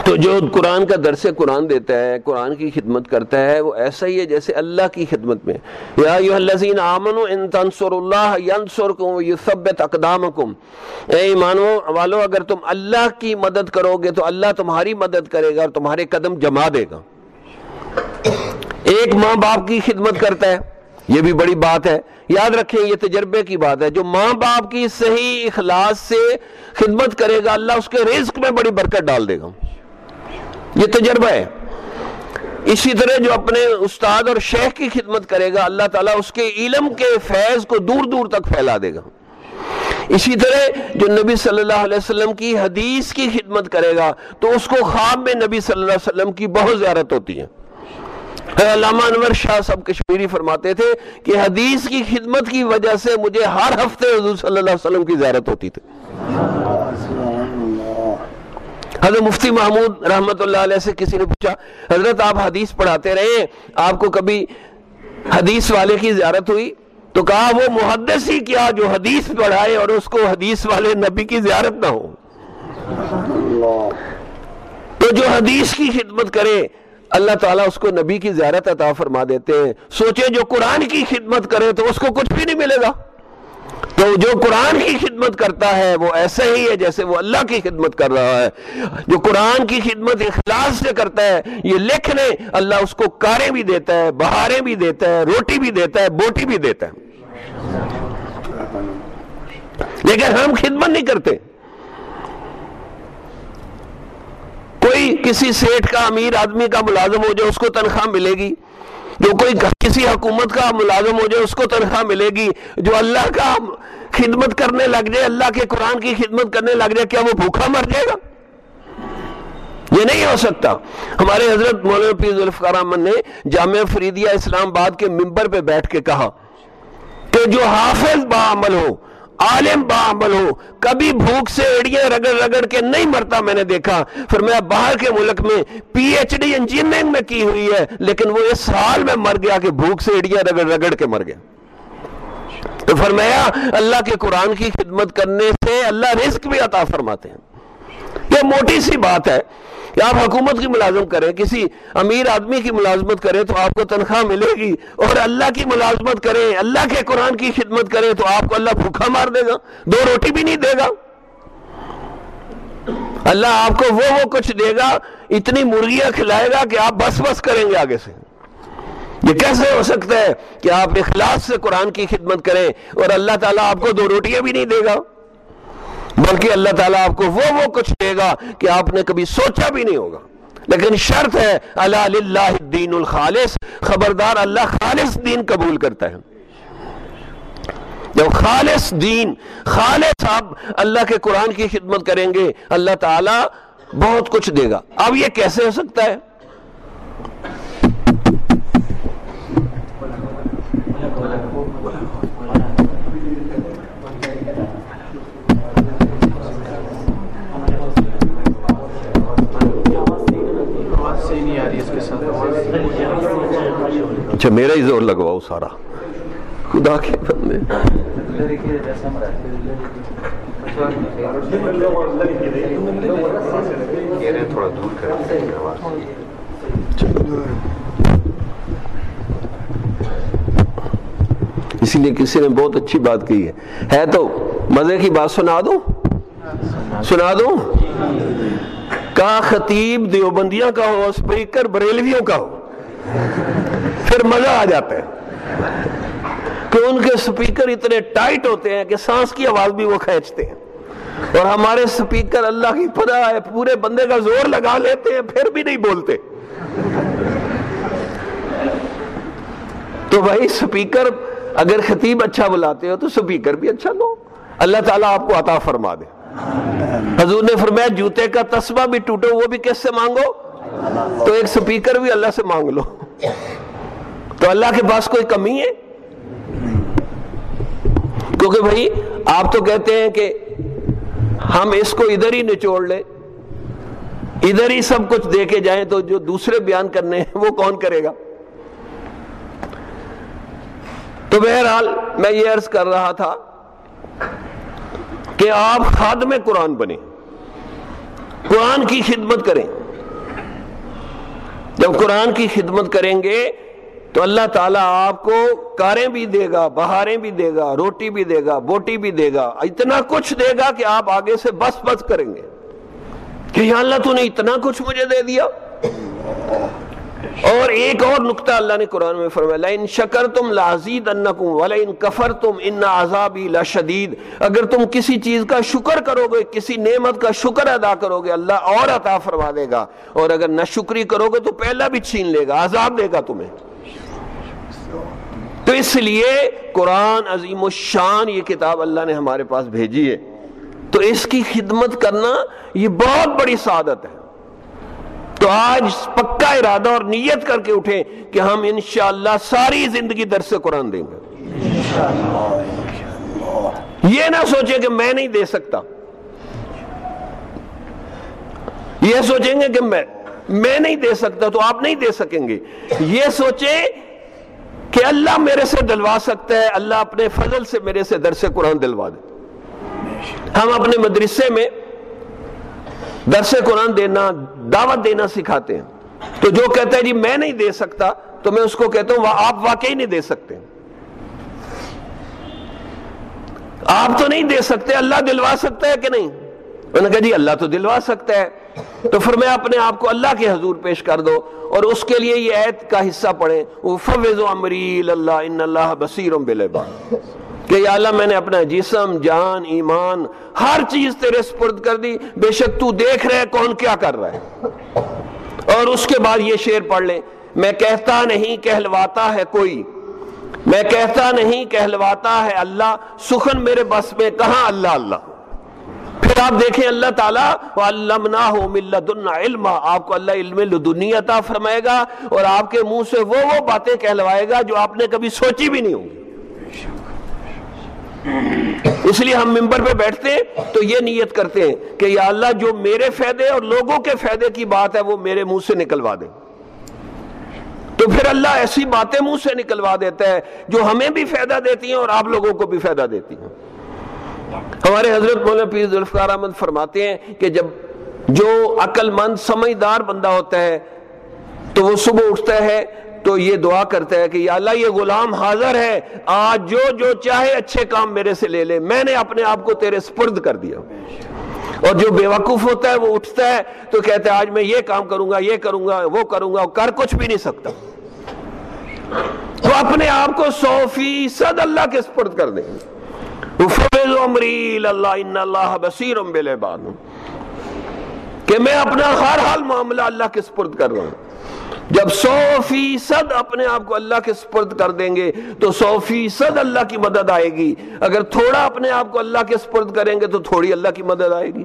تو جو قرآن کا درس قرآن دیتا ہے، قرآن کی خدمت کرتا ہے، وہ ایسا ہی ہے جیسے اللہ کی خدمت میں۔ یا الذین آمنوا ان تنصر اللہ ینصرکم ویثبت اقدامکم۔ اے ایمانو والو، اگر تم اللہ کی مدد کرو گے تو اللہ تمہاری مدد کرے گا اور تمہارے قدم جما دے گا۔ ایک ماں باپ کی خدمت کرتا ہے، یہ بھی بڑی بات ہے۔ یاد رکھیں، یہ تجربے کی بات ہے۔ جو ماں باپ کی صحیح اخلاص سے خدمت کرے گا، اللہ اس کے رزق میں بڑی برکت ڈال دے گا۔ یہ تجربہ ہے۔ اسی طرح جو اپنے استاد اور شیخ کی خدمت کرے گا، اللہ تعالیٰ اس کے علم کے فیض کو دور دور تک پھیلا دے گا۔ اسی طرح جو نبی صلی اللہ علیہ وسلم کی حدیث کی خدمت کرے گا، تو اس کو خواب میں نبی صلی اللہ علیہ وسلم کی بہت زیارت ہوتی ہے۔ علامہ انور شاہ سب کشمیری فرماتے تھے کہ حدیث کی خدمت کی وجہ سے مجھے ہر ہفتے حضور صلی اللہ علیہ وسلم کی زیارت ہوتی تھی۔ حضرت مفتی محمود رحمت اللہ علیہ سے کسی نے پوچھا، حضرت آپ حدیث پڑھاتے رہے، آپ کو کبھی حدیث والے کی زیارت ہوئی؟ تو کہا، وہ محدث ہی کیا جو حدیث پڑھائے اور اس کو حدیث والے نبی کی زیارت نہ ہو؟ تو جو حدیث کی خدمت کرے، اللہ تعالیٰ اس کو نبی کی زیارت عطا فرما دیتے ہیں۔ سوچے جو قرآن کی خدمت کرے تو اس کو کچھ بھی نہیں ملے گا۔ تو جو قرآن کی خدمت کرتا ہے وہ ایسا ہی ہے جیسے وہ اللہ کی خدمت کر رہا ہے۔ جو قرآن کی خدمت اخلاص سے کرتا ہے، یہ لکھ لے اللہ اس کو کاریں بھی دیتا ہے، بہاریں بھی دیتا ہے، روٹی بھی دیتا ہے، بوٹی بھی دیتا ہے۔ لیکن ہم خدمت نہیں کرتے۔ کوئی کسی سیٹ کا، امیر آدمی کا ملازم ہو جائے اس کو تنخواہ ملے گی۔ جو کوئی کسی حکومت کا ملازم ہو جائے، اس کو تنخواہ ملے گی۔ جو اللہ کا خدمت کرنے لگ جائے، اللہ کے قرآن کی خدمت کرنے لگ جائے، کیا وہ بھوکا مر جائے گا؟ یہ نہیں ہو سکتا۔ ہمارے حضرت مولانا پیر ذوالفقار احمد نے جامعہ فریدیہ اسلام آباد کے ممبر پہ بیٹھ کے کہا کہ جو حافظ بعمل ہو عالم بعمل ہو، کبھی بھوک سے اڑیاں رگڑ رگڑ کے نہیں مرتا میں نے دیکھا۔ پھر میں باہر کے ملک میں پی ایچ ڈی انجینئرنگ میں کی ہوئی ہے، لیکن وہ اس حال میں مر گیا کہ بھوک سے اڑیاں رگڑ رگڑ کے مر گیا۔ تو فرمایا، اللہ کے قرآن کی خدمت کرنے سے اللہ رزق بھی عطا فرماتے ہیں۔ یہ موٹی سی بات ہے۔ کہ آپ حکومت کی ملازم کریں، کسی امیر آدمی کی ملازمت کریں تو آپ کو تنخواہ ملے گی۔ اور اللہ کی ملازمت کریں، اللہ کے قرآن کی خدمت کریں تو آپ کو اللہ بھوکھا مار دے گا، دو روٹی بھی نہیں دے گا۔ اللہ آپ کو وہ وہ کچھ دے گا، اتنی مرغیاں کھلائے گا کہ آپ بس بس کریں گے آگے سے۔ یہ کیسے ہو سکتا ہے کہ آپ اخلاص سے قرآن کی خدمت کریں اور اللہ تعالیٰ آپ کو دو روٹیاں بھی نہیں دے گا؟ بلکہ اللہ تعالیٰ آپ کو وہ وہ کچھ دے گا کہ آپ نے کبھی سوچا بھی نہیں ہوگا۔ لیکن شرط ہے اللہ للہ الدین الخالص۔ خبردار اللہ خالص دین قبول کرتا ہے۔ جب خالص دین، خالص آپ اللہ کے قرآن کی خدمت کریں گے، اللہ تعالیٰ بہت کچھ دے گا۔ اب یہ کیسے ہو سکتا ہے؟ اچھا میرا ہی زور لگواؤ سارا۔ خدا کے بندے۔ اسی لیے کسی نے بہت اچھی بات کہی ہے۔ ہے تو مزے کی بات سنا دو۔ سنا دو۔ کا خطیب دیوبندیاں کا ہو اسپیکر بریلویوں کا ہو۔ پھر مزہ آ جاتا ہے کہ ان کے سپیکر اتنے ٹائٹ ہوتے ہیں کہ سانس کی آواز بھی وہ کھینچتے ہیں۔ اور ہمارے سپیکر اللہ کی پدا ہے، پورے بندے کا زور لگا لیتے ہیں، پھر بھی نہیں بولتے۔ تو بھائی سپیکر اگر خطیب اچھا بلاتے ہو تو سپیکر بھی اچھا لو اللہ تعالیٰ آپ کو عطا فرما دے۔ حضور نے فرمایا، جوتے کا تسبہ بھی ٹوٹو، وہ بھی کس سے مانگو؟ تو ایک سپیکر بھی اللہ سے مانگ لو۔ تو اللہ کے پاس کوئی کمی ہے؟ کیونکہ بھائی، آپ تو کہتے ہیں کہ ہم اس کو ادھر ہی نچوڑ لیں۔ ادھر ہی سب کچھ دے کے جائیں تو جو دوسرے بیان کرنے ہیں، وہ کون کرے گا؟ تو بہرحال میں یہ عرض کر رہا تھا کہ آپ خادم قرآن بنے قرآن کی خدمت کریں۔ جب قرآن کی خدمت کریں گے تو اللہ تعالیٰ آپ کو کاریں بھی دے گا، بہاریں بھی دے گا، روٹی بھی دے گا، بوٹی بھی دے گا، اتنا کچھ دے گا کہ آپ آگے سے بس بس کریں گے۔ کہ یا اللہ تو نے اتنا کچھ مجھے دے دیا؟ اور ایک اور نقطہ اللہ نے قرآن میں فرمایا لَإِن شَكَرْتُمْ لَعَزِيدَنَّكُمْ وَلَئِن كَفَرْتُمْ إِنَّ عَذَابِي لَشَدِيد اگر تم کسی چیز کا شکر کرو گے کسی نعمت کا شکر ادا کرو گے اللہ اور عطا فرما دے گا۔ اور اگر نہ شکری کرو گے تو پہلا بھی چھین لے گا، عذاب دے گا تمہیں۔ تو اس لیے قرآن عظیم الشان یہ کتاب اللہ نے ہمارے پاس بھیجی ہے۔ تو اس کی خدمت کرنا یہ بہت بڑی سعادت ہے۔ تو آج پکا ارادہ اور نیت کر کے اٹھیں کہ ہم انشاءاللہ ساری زندگی در سے قرآن دیں گے۔ یہ نہ سوچیں کہ میں نہیں دے سکتا۔ یہ سوچیں گے کہ میں میں نہیں دے سکتا تو آپ نہیں دے سکیں گے۔ یہ سوچیں کہ اللہ میرے سے دلوا سکتا ہے، اللہ اپنے فضل سے میرے سے در سے قرآن دلوا دے۔ ہم اپنے مدرسے میں درس قرآن دینا، دعوت دینا سکھاتے ہیں۔ تو جو کہتا ہے جی میں نہیں دے سکتا، تو میں اس کو کہتا ہوں آپ واقعی نہیں دے سکتے۔ آپ تو نہیں دے سکتے، اللہ دلوا سکتا ہے کہ نہیں؟ انہوں نے کہا جی اللہ تو دلوا سکتا ہے۔ تو پھر میں اپنے آپ کو اللہ کے حضور پیش کر دو اور اس کے لیے یہ عید کا حصہ پڑھیں۔ وہ فوز و امریل اللہ ان اللہ بصیر بلبا کہ یا اللہ میں نے اپنا جسم، جان، ایمان، ہر چیز تیرے سپرد کر دی۔ بے شک تو دیکھ رہے کون کیا کر رہا ہے۔ اور اس کے بعد یہ شعر پڑھ لیں۔ میں کہتا نہیں کہلواتا ہے کوئی۔ میں کہتا نہیں کہلواتا ہے اللہ۔ سخن میرے بس میں کہاں اللہ اللہ؟ پھر آپ دیکھیں اللہ تعالیٰ، وَعَلَّمْنَاهُ مِن لَدُنَّ عِلْمًا۔ آپ کو اللہ علم لدنی عطا فرمائے گا اور آپ کے منہ سے وہ وہ باتیں کہلوائے گا جو آپ نے کبھی سوچی بھی نہیں ہوں گی۔ اس لیے ہم ممبر پہ بیٹھتے ہیں تو یہ نیت کرتے ہیں کہ یا اللہ جو میرے فائدے اور لوگوں کے فائدے کی بات ہے وہ میرے منہ سے نکلوا دے۔ تو پھر اللہ ایسی باتیں منہ سے نکلوا دیتا ہے جو ہمیں بھی فائدہ دیتی ہیں اور آپ لوگوں کو بھی فائدہ دیتی ہیں۔ ہمارے حضرت مولانا پیر ذوالفقار احمد فرماتے ہیں کہ جب جو عقل مند سمجھدار بندہ ہوتا ہے تو وہ صبح اٹھتا ہے تو یہ دعا کرتا ہے کہ یا اللہ یہ غلام حاضر ہے، آج جو جو چاہے اچھے کام میرے سے لے لے۔ میں نے اپنے آپ کو تیرے سپرد کر دیا۔ اور جو بے وقوف ہوتا ہے وہ اٹھتا ہے تو کہتا ہے، آج میں یہ کام کروں گا، یہ کروں گا، وہ کروں گا، کر کچھ بھی نہیں سکتا۔ تو اپنے آپ کو سو فیصد اللہ کے سپرد کر دیں اللہ بصیر کہ میں اپنا ہر حال معاملہ اللہ کے سپرد کر رہا ہوں۔ جب سو فیصد اپنے آپ کو اللہ کے سپرد کر دیں گے، تو سو فیصد اللہ کی مدد آئے گی۔ اگر تھوڑا اپنے آپ کو اللہ کے سپرد کریں گے، تو تھوڑی اللہ کی مدد آئے گی۔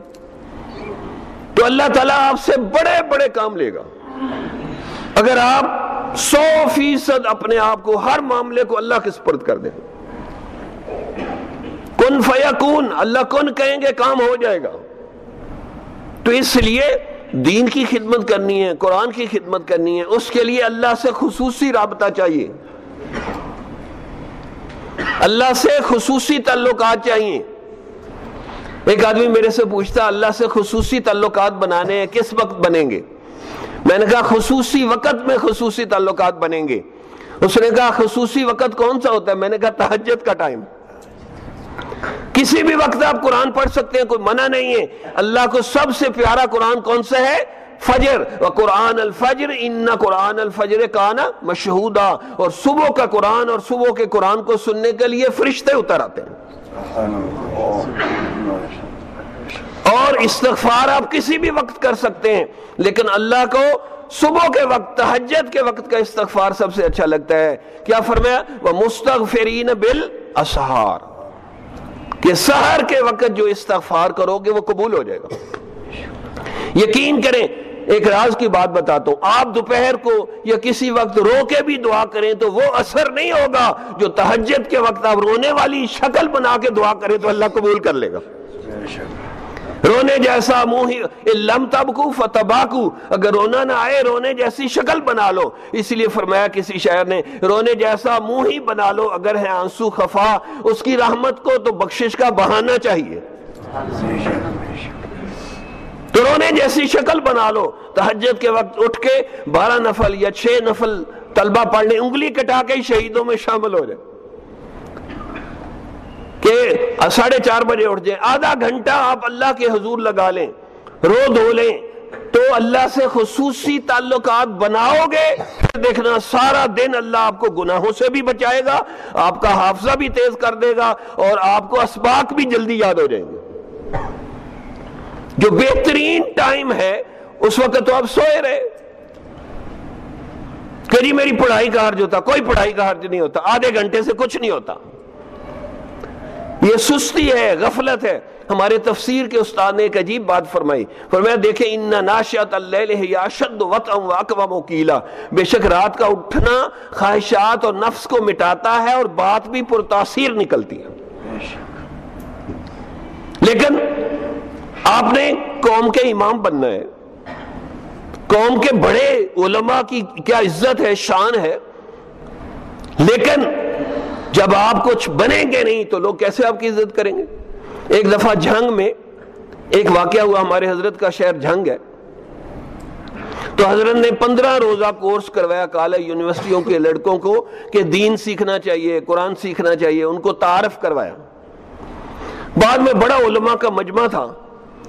تو اللہ تعالیٰ آپ سے بڑے بڑے کام لے گا۔ اگر آپ سو فیصد اپنے آپ کو ہر معاملے کو اللہ کے سپرد کر دیں۔ کن فیا کن اللہ کن کہیں گے، کام ہو جائے گا۔ تو اس لیے دین کی خدمت کرنی ہے، قرآن کی خدمت کرنی ہے، اس کے لیے اللہ سے خصوصی رابطہ چاہیے۔ اللہ سے خصوصی تعلقات چاہیے۔ ایک آدمی میرے سے پوچھتا، اللہ سے خصوصی تعلقات بنانے ہیں کس وقت بنیں گے؟ میں نے کہا، خصوصی وقت میں خصوصی تعلقات بنیں گے۔ اس نے کہا، خصوصی وقت کون سا ہوتا ہے؟ میں نے کہا تحجت کا ٹائم۔ کسی بھی وقت آپ قرآن پڑھ سکتے ہیں، کوئی منع نہیں ہے۔ اللہ کو سب سے پیارا قرآن کون سا ہے؟ فجر۔ قرآن الفجر، ان قرآن الفجر کانا مشہودہ۔ اور صبح کا قرآن اور صبح کے قرآن کو سننے کے لیے فرشتے اتر آتے ہیں۔ اور استغفار آپ کسی بھی وقت کر سکتے ہیں، لیکن اللہ کو صبح کے وقت تحجد کے وقت کا استغفار سب سے اچھا لگتا ہے۔ کیا فرمایا؟ وہ مستغفرین بالاسحار کہ سہر کے وقت جو استغفار کرو گے وہ قبول ہو جائے گا۔ یقین کریں، ایک راز کی بات بتاتا ہوں۔ آپ دوپہر کو یا کسی وقت رو کے بھی دعا کریں تو وہ اثر نہیں ہوگا جو تہجد کے وقت آپ رونے والی شکل بنا کے دعا کریں تو اللہ قبول کر لے گا۔ رونے جیسا منہ لم تبکو فتباکو۔ اگر رونا نہ آئے، رونے جیسی شکل بنا لو۔ اس لیے فرمایا کسی شاعر نے، رونے جیسا منہ ہی بنا لو، اگر ہے آنسو خفا، اس کی رحمت کو تو بخشش کا بہانا چاہیے۔ تو رونے جیسی شکل بنا لو۔ تحجد کے وقت اٹھ کے بارہ نفل یا چھ نفل طلبہ پڑھنے، انگلی کٹا کے شہیدوں میں شامل ہو جائے۔ کہ ساڑھے چار بجے اٹھ جائیں۔ آدھا گھنٹہ آپ اللہ کے حضور لگا لیں، رو دھو لیں، تو اللہ سے خصوصی تعلقات بناؤ گے۔ پھر دیکھنا سارا دن اللہ آپ کو گناہوں سے بھی بچائے گا، آپ کا حافظہ بھی تیز کر دے گا اور آپ کو اسباق بھی جلدی یاد ہو جائیں گے۔ جو بہترین ٹائم ہے، اس وقت تو آپ سوئے رہے۔ کہ جی میری پڑھائی کا حرج ہوتا، کوئی پڑھائی کا حرج نہیں ہوتا، آدھے گھنٹے سے کچھ نہیں ہوتا۔ یہ سستی ہے، غفلت ہے۔ ہمارے تفسیر کے استاد نے ایک عجیب بات فرمائی۔ فرمایا، دیکھیں، ان ناشیات اللیل یاشد وطعم واقوام وکیلا بے شک رات کا اٹھنا خواہشات اور نفس کو مٹاتا ہے اور بات بھی پرتاثیر نکلتی ہے۔ لیکن آپ نے قوم کے امام بننا ہے۔ قوم کے بڑے علماء کی کیا عزت ہے، شان ہے۔ لیکن جب آپ کچھ بنیں گے نہیں تو لوگ کیسے آپ کی عزت کریں گے؟ ایک دفعہ جھنگ میں ایک واقعہ ہوا، ہمارے حضرت کا شہر جھنگ ہے۔ تو حضرت نے پندرہ روزہ کورس کروایا کالج، یونیورسٹیوں کے لڑکوں کو کہ دین سیکھنا چاہیے، قرآن سیکھنا چاہیے، ان کو تعارف کروایا۔ بعد میں بڑا علماء کا مجمع تھا۔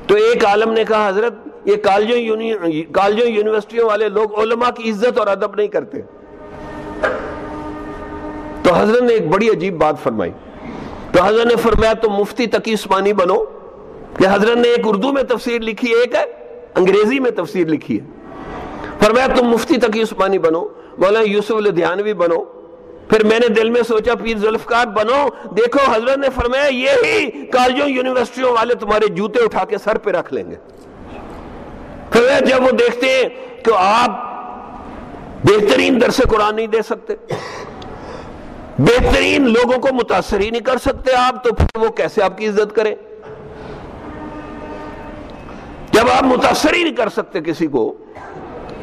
تو ایک عالم نے کہا، حضرت، یہ کالجوں کالجوں یونیورسٹیوں والے لوگ علماء کی عزت اور ادب نہیں کرتے۔ تو حضرت نے ایک بڑی عجیب بات فرمائی تو حضرت نے فرمایا تو مفتی تقی عثمانی بنو کہ حضرت نے ایک اردو میں تفسیر لکھی ہے، ایک ہے انگریزی میں تفسیر لکھی ہے۔ فرمایا تم مفتی تقی عثمانی بنو، مولانا یوسف الدھیانوی بنو۔ پھر میں نے دل میں سوچا، پیر ذوالفقار بنو، دیکھو حضرت نے فرمایا یہی کالجوں، یونیورسٹیوں والے تمہارے جوتے اٹھا کے سر پہ رکھ لیں گے۔ پھر جب وہ دیکھتے ہیں کہ آپ بہترین درس قرآن نہیں دے سکتے بہترین لوگوں کو متاثر ہی نہیں کر سکتے آپ، تو پھر وہ کیسے آپ کی عزت کریں؟ جب آپ متاثر ہی نہیں کر سکتے کسی کو،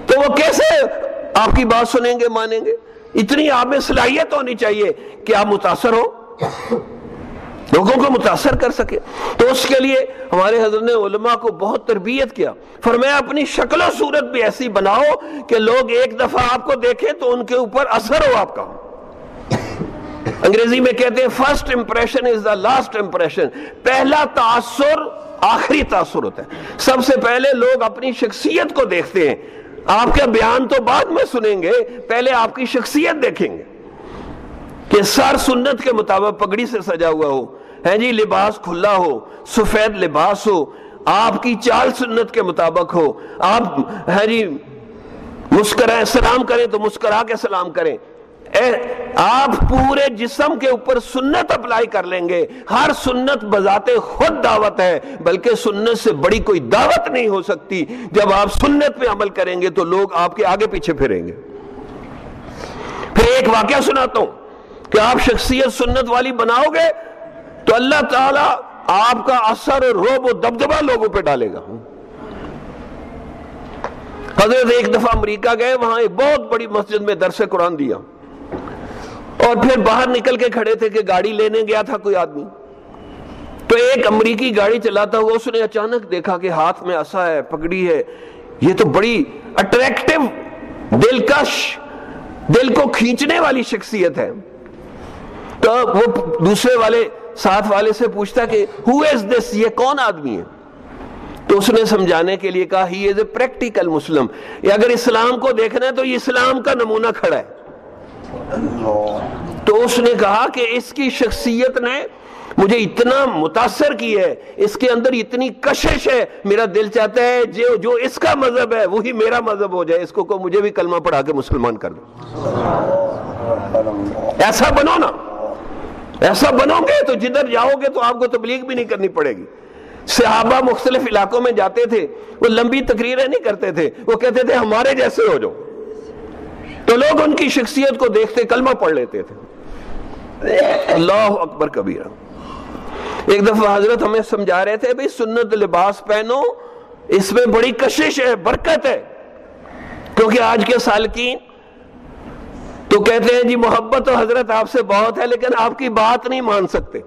تو وہ کیسے آپ کی بات سنیں گے، مانیں گے؟ اتنی آپ میں صلاحیت ہونی چاہیے کہ آپ متاثر ہو لوگوں کو متاثر کر سکے تو اس کے لیے ہمارے حضرت نے علماء کو بہت تربیت کیا۔ فرمایا، اپنی شکل و صورت بھی ایسی بناؤ کہ لوگ ایک دفعہ آپ کو دیکھیں تو ان کے اوپر اثر ہو آپ کا۔ انگریزی میں کہتے ہیں first impression is the last impression پہلا تاثر آخری تاثر ہوتا ہے. سب سے پہلے لوگ اپنی شخصیت کو دیکھتے ہیں. آپ کا بیان تو بعد میں سنیں گے، پہلے آپ کی شخصیت دیکھیں گے. کہ سر سنت کے مطابق پگڑی سے سجا ہوا ہو. ہے جی لباس کھلا ہو. سفید لباس ہو. آپ کی چال سنت کے مطابق ہو. آپ ہے جی مسکرائیں سلام کریں تو مسکرا کے سلام کریں. آپ پورے جسم کے اوپر سنت اپلائی کر لیں گے۔ ہر سنت بذات خود دعوت ہے، بلکہ سنت سے بڑی کوئی دعوت نہیں ہو سکتی۔ جب آپ سنت پہ عمل کریں گے تو لوگ آپ کے آگے پیچھے پھریں گے۔ پھر ایک واقعہ سناتا ہوں کہ آپ شخصیت سنت والی بناؤ گے تو اللہ تعالی آپ کا اثر روب و دبدبا لوگوں پہ ڈالے گا۔ حضرت ایک دفعہ امریکہ گئے، وہاں ایک بہت بڑی مسجد میں درس قرآن دیا۔ اور پھر باہر نکل کے کھڑے تھے کہ گاڑی لینے گیا تھا کوئی آدمی۔ تو ایک امریکی گاڑی چلاتا ہوا اس نے اچانک دیکھا کہ ہاتھ میں اصا ہے پکڑی ہے۔ یہ تو بڑی اٹریکٹو دلکش، دل کو کھینچنے والی شخصیت ہے۔ تو وہ دوسرے والے، ساتھ والے سے پوچھتا کہ ہو از دس یہ کون آدمی ہے؟ تو اس نے سمجھانے کے لیے کہا ہی از اے پریکٹیکل مسلم اگر اسلام کو دیکھنا ہے تو یہ اسلام کا نمونہ کھڑا ہے۔ تو اس نے کہا کہ اس کی شخصیت نے مجھے اتنا متاثر کی ہے، اس کے اندر اتنی کشش ہے، میرا دل چاہتا ہے جو جو اس کا مذہب ہے، وہی میرا مذہب ہو جائے، اس کو کو مجھے بھی کلمہ پڑھا کے مسلمان کر دو۔ ایسا بنو نا۔ ایسا بنو گے تو جدھر جاؤ گے تو آپ کو تبلیغ بھی نہیں کرنی پڑے گی۔ صحابہ مختلف علاقوں میں جاتے تھے، وہ لمبی تقریریں نہیں کرتے تھے، وہ کہتے تھے ہمارے جیسے ہو جاؤ۔ تو لوگ ان کی شخصیت کو دیکھتے کلمہ پڑھ لیتے تھے۔ اللہ اکبر کبیرہ۔ ایک دفعہ حضرت ہمیں سمجھا رہے تھے، بھائی سنت لباس پہنو، اس میں بڑی کشش ہے، برکت ہے۔ کیونکہ آج کے سال کی تو کہتے ہیں جی محبت تو حضرت آپ سے بہت ہے، لیکن آپ کی بات نہیں مان سکتے۔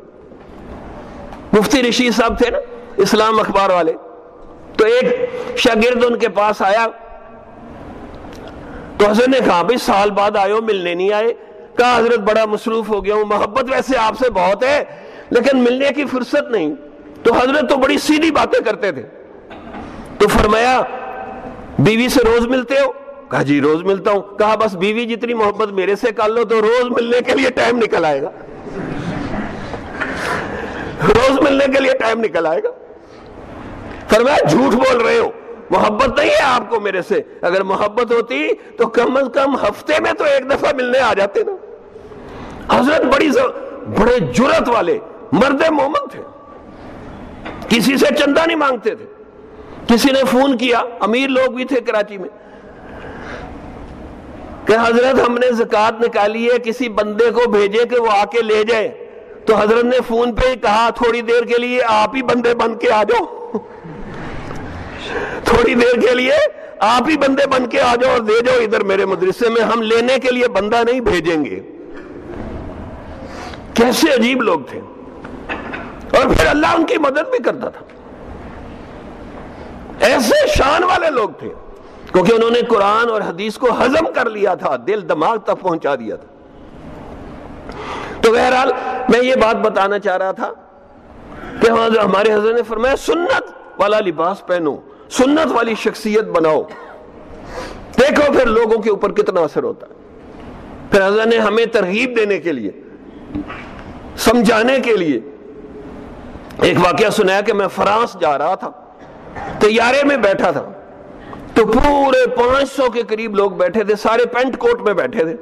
مفتی رشید صاحب تھے نا، اسلام اخبار والے۔ تو ایک شاگرد ان کے پاس آیا۔ تو حضرت نے کہا، بھائی، سال بعد آئے ہو، ملنے نہیں آئے۔ کہا، حضرت، بڑا مصروف ہو گیا ہوں۔ محبت ویسے آپ سے بہت ہے، لیکن ملنے کی فرصت نہیں۔ تو حضرت تو بڑی سیدھی باتیں کرتے تھے۔ تو فرمایا، بیوی سے روز ملتے ہو؟ کہا جی روز ملتا ہوں۔ کہا، بس بیوی جتنی محبت میرے سے کر لو تو روز ملنے کے لیے ٹائم نکل آئے گا۔ روز ملنے کے لیے ٹائم نکل آئے گا۔ فرمایا، جھوٹ بول رہے ہو۔ محبت نہیں ہے آپ کو میرے سے۔ اگر محبت ہوتی تو کم از کم ہفتے میں تو ایک دفعہ ملنے آ جاتے نا۔ حضرت بڑی بڑے جرت والے مرد مومن تھے۔ کسی سے چندہ نہیں مانگتے تھے۔ کسی نے فون کیا، امیر لوگ بھی تھے کراچی میں۔ کہ حضرت ہم نے زکات نکالی ہے، کسی بندے کو بھیجے کہ وہ آ کے لے جائے۔ تو حضرت نے فون پہ کہا، تھوڑی دیر کے لیے آپ ہی بندے بن کے آ جاؤ۔ تھوڑی دیر کے لیے آپ ہی بندے بن کے آ جاؤ اور دے جاؤ ادھر میرے مدرسے میں، ہم لینے کے لیے بندہ نہیں بھیجیں گے۔ کیسے عجیب لوگ تھے۔ اور پھر اللہ ان کی مدد بھی کرتا تھا۔ ایسے شان والے لوگ تھے۔ کیونکہ انہوں نے قرآن اور حدیث کو ہضم کر لیا تھا، دل دماغ تک پہنچا دیا تھا۔ تو بہرحال میں یہ بات بتانا چاہ رہا تھا کہ ہاں، ہمارے حضرت نے فرمایا، سنت والا لباس پہنو۔ سنت والی شخصیت بناؤ۔ دیکھو پھر لوگوں کے اوپر کتنا اثر ہوتا ہے۔ پھر حضرت نے ہمیں ترغیب دینے کے لیے، سمجھانے کے لیے ایک واقعہ سنایا کہ میں فرانس جا رہا تھا تیارے میں بیٹھا تھا۔ تو پورے پانچ سو کے قریب لوگ بیٹھے تھے، سارے پینٹ کوٹ میں بیٹھے تھے۔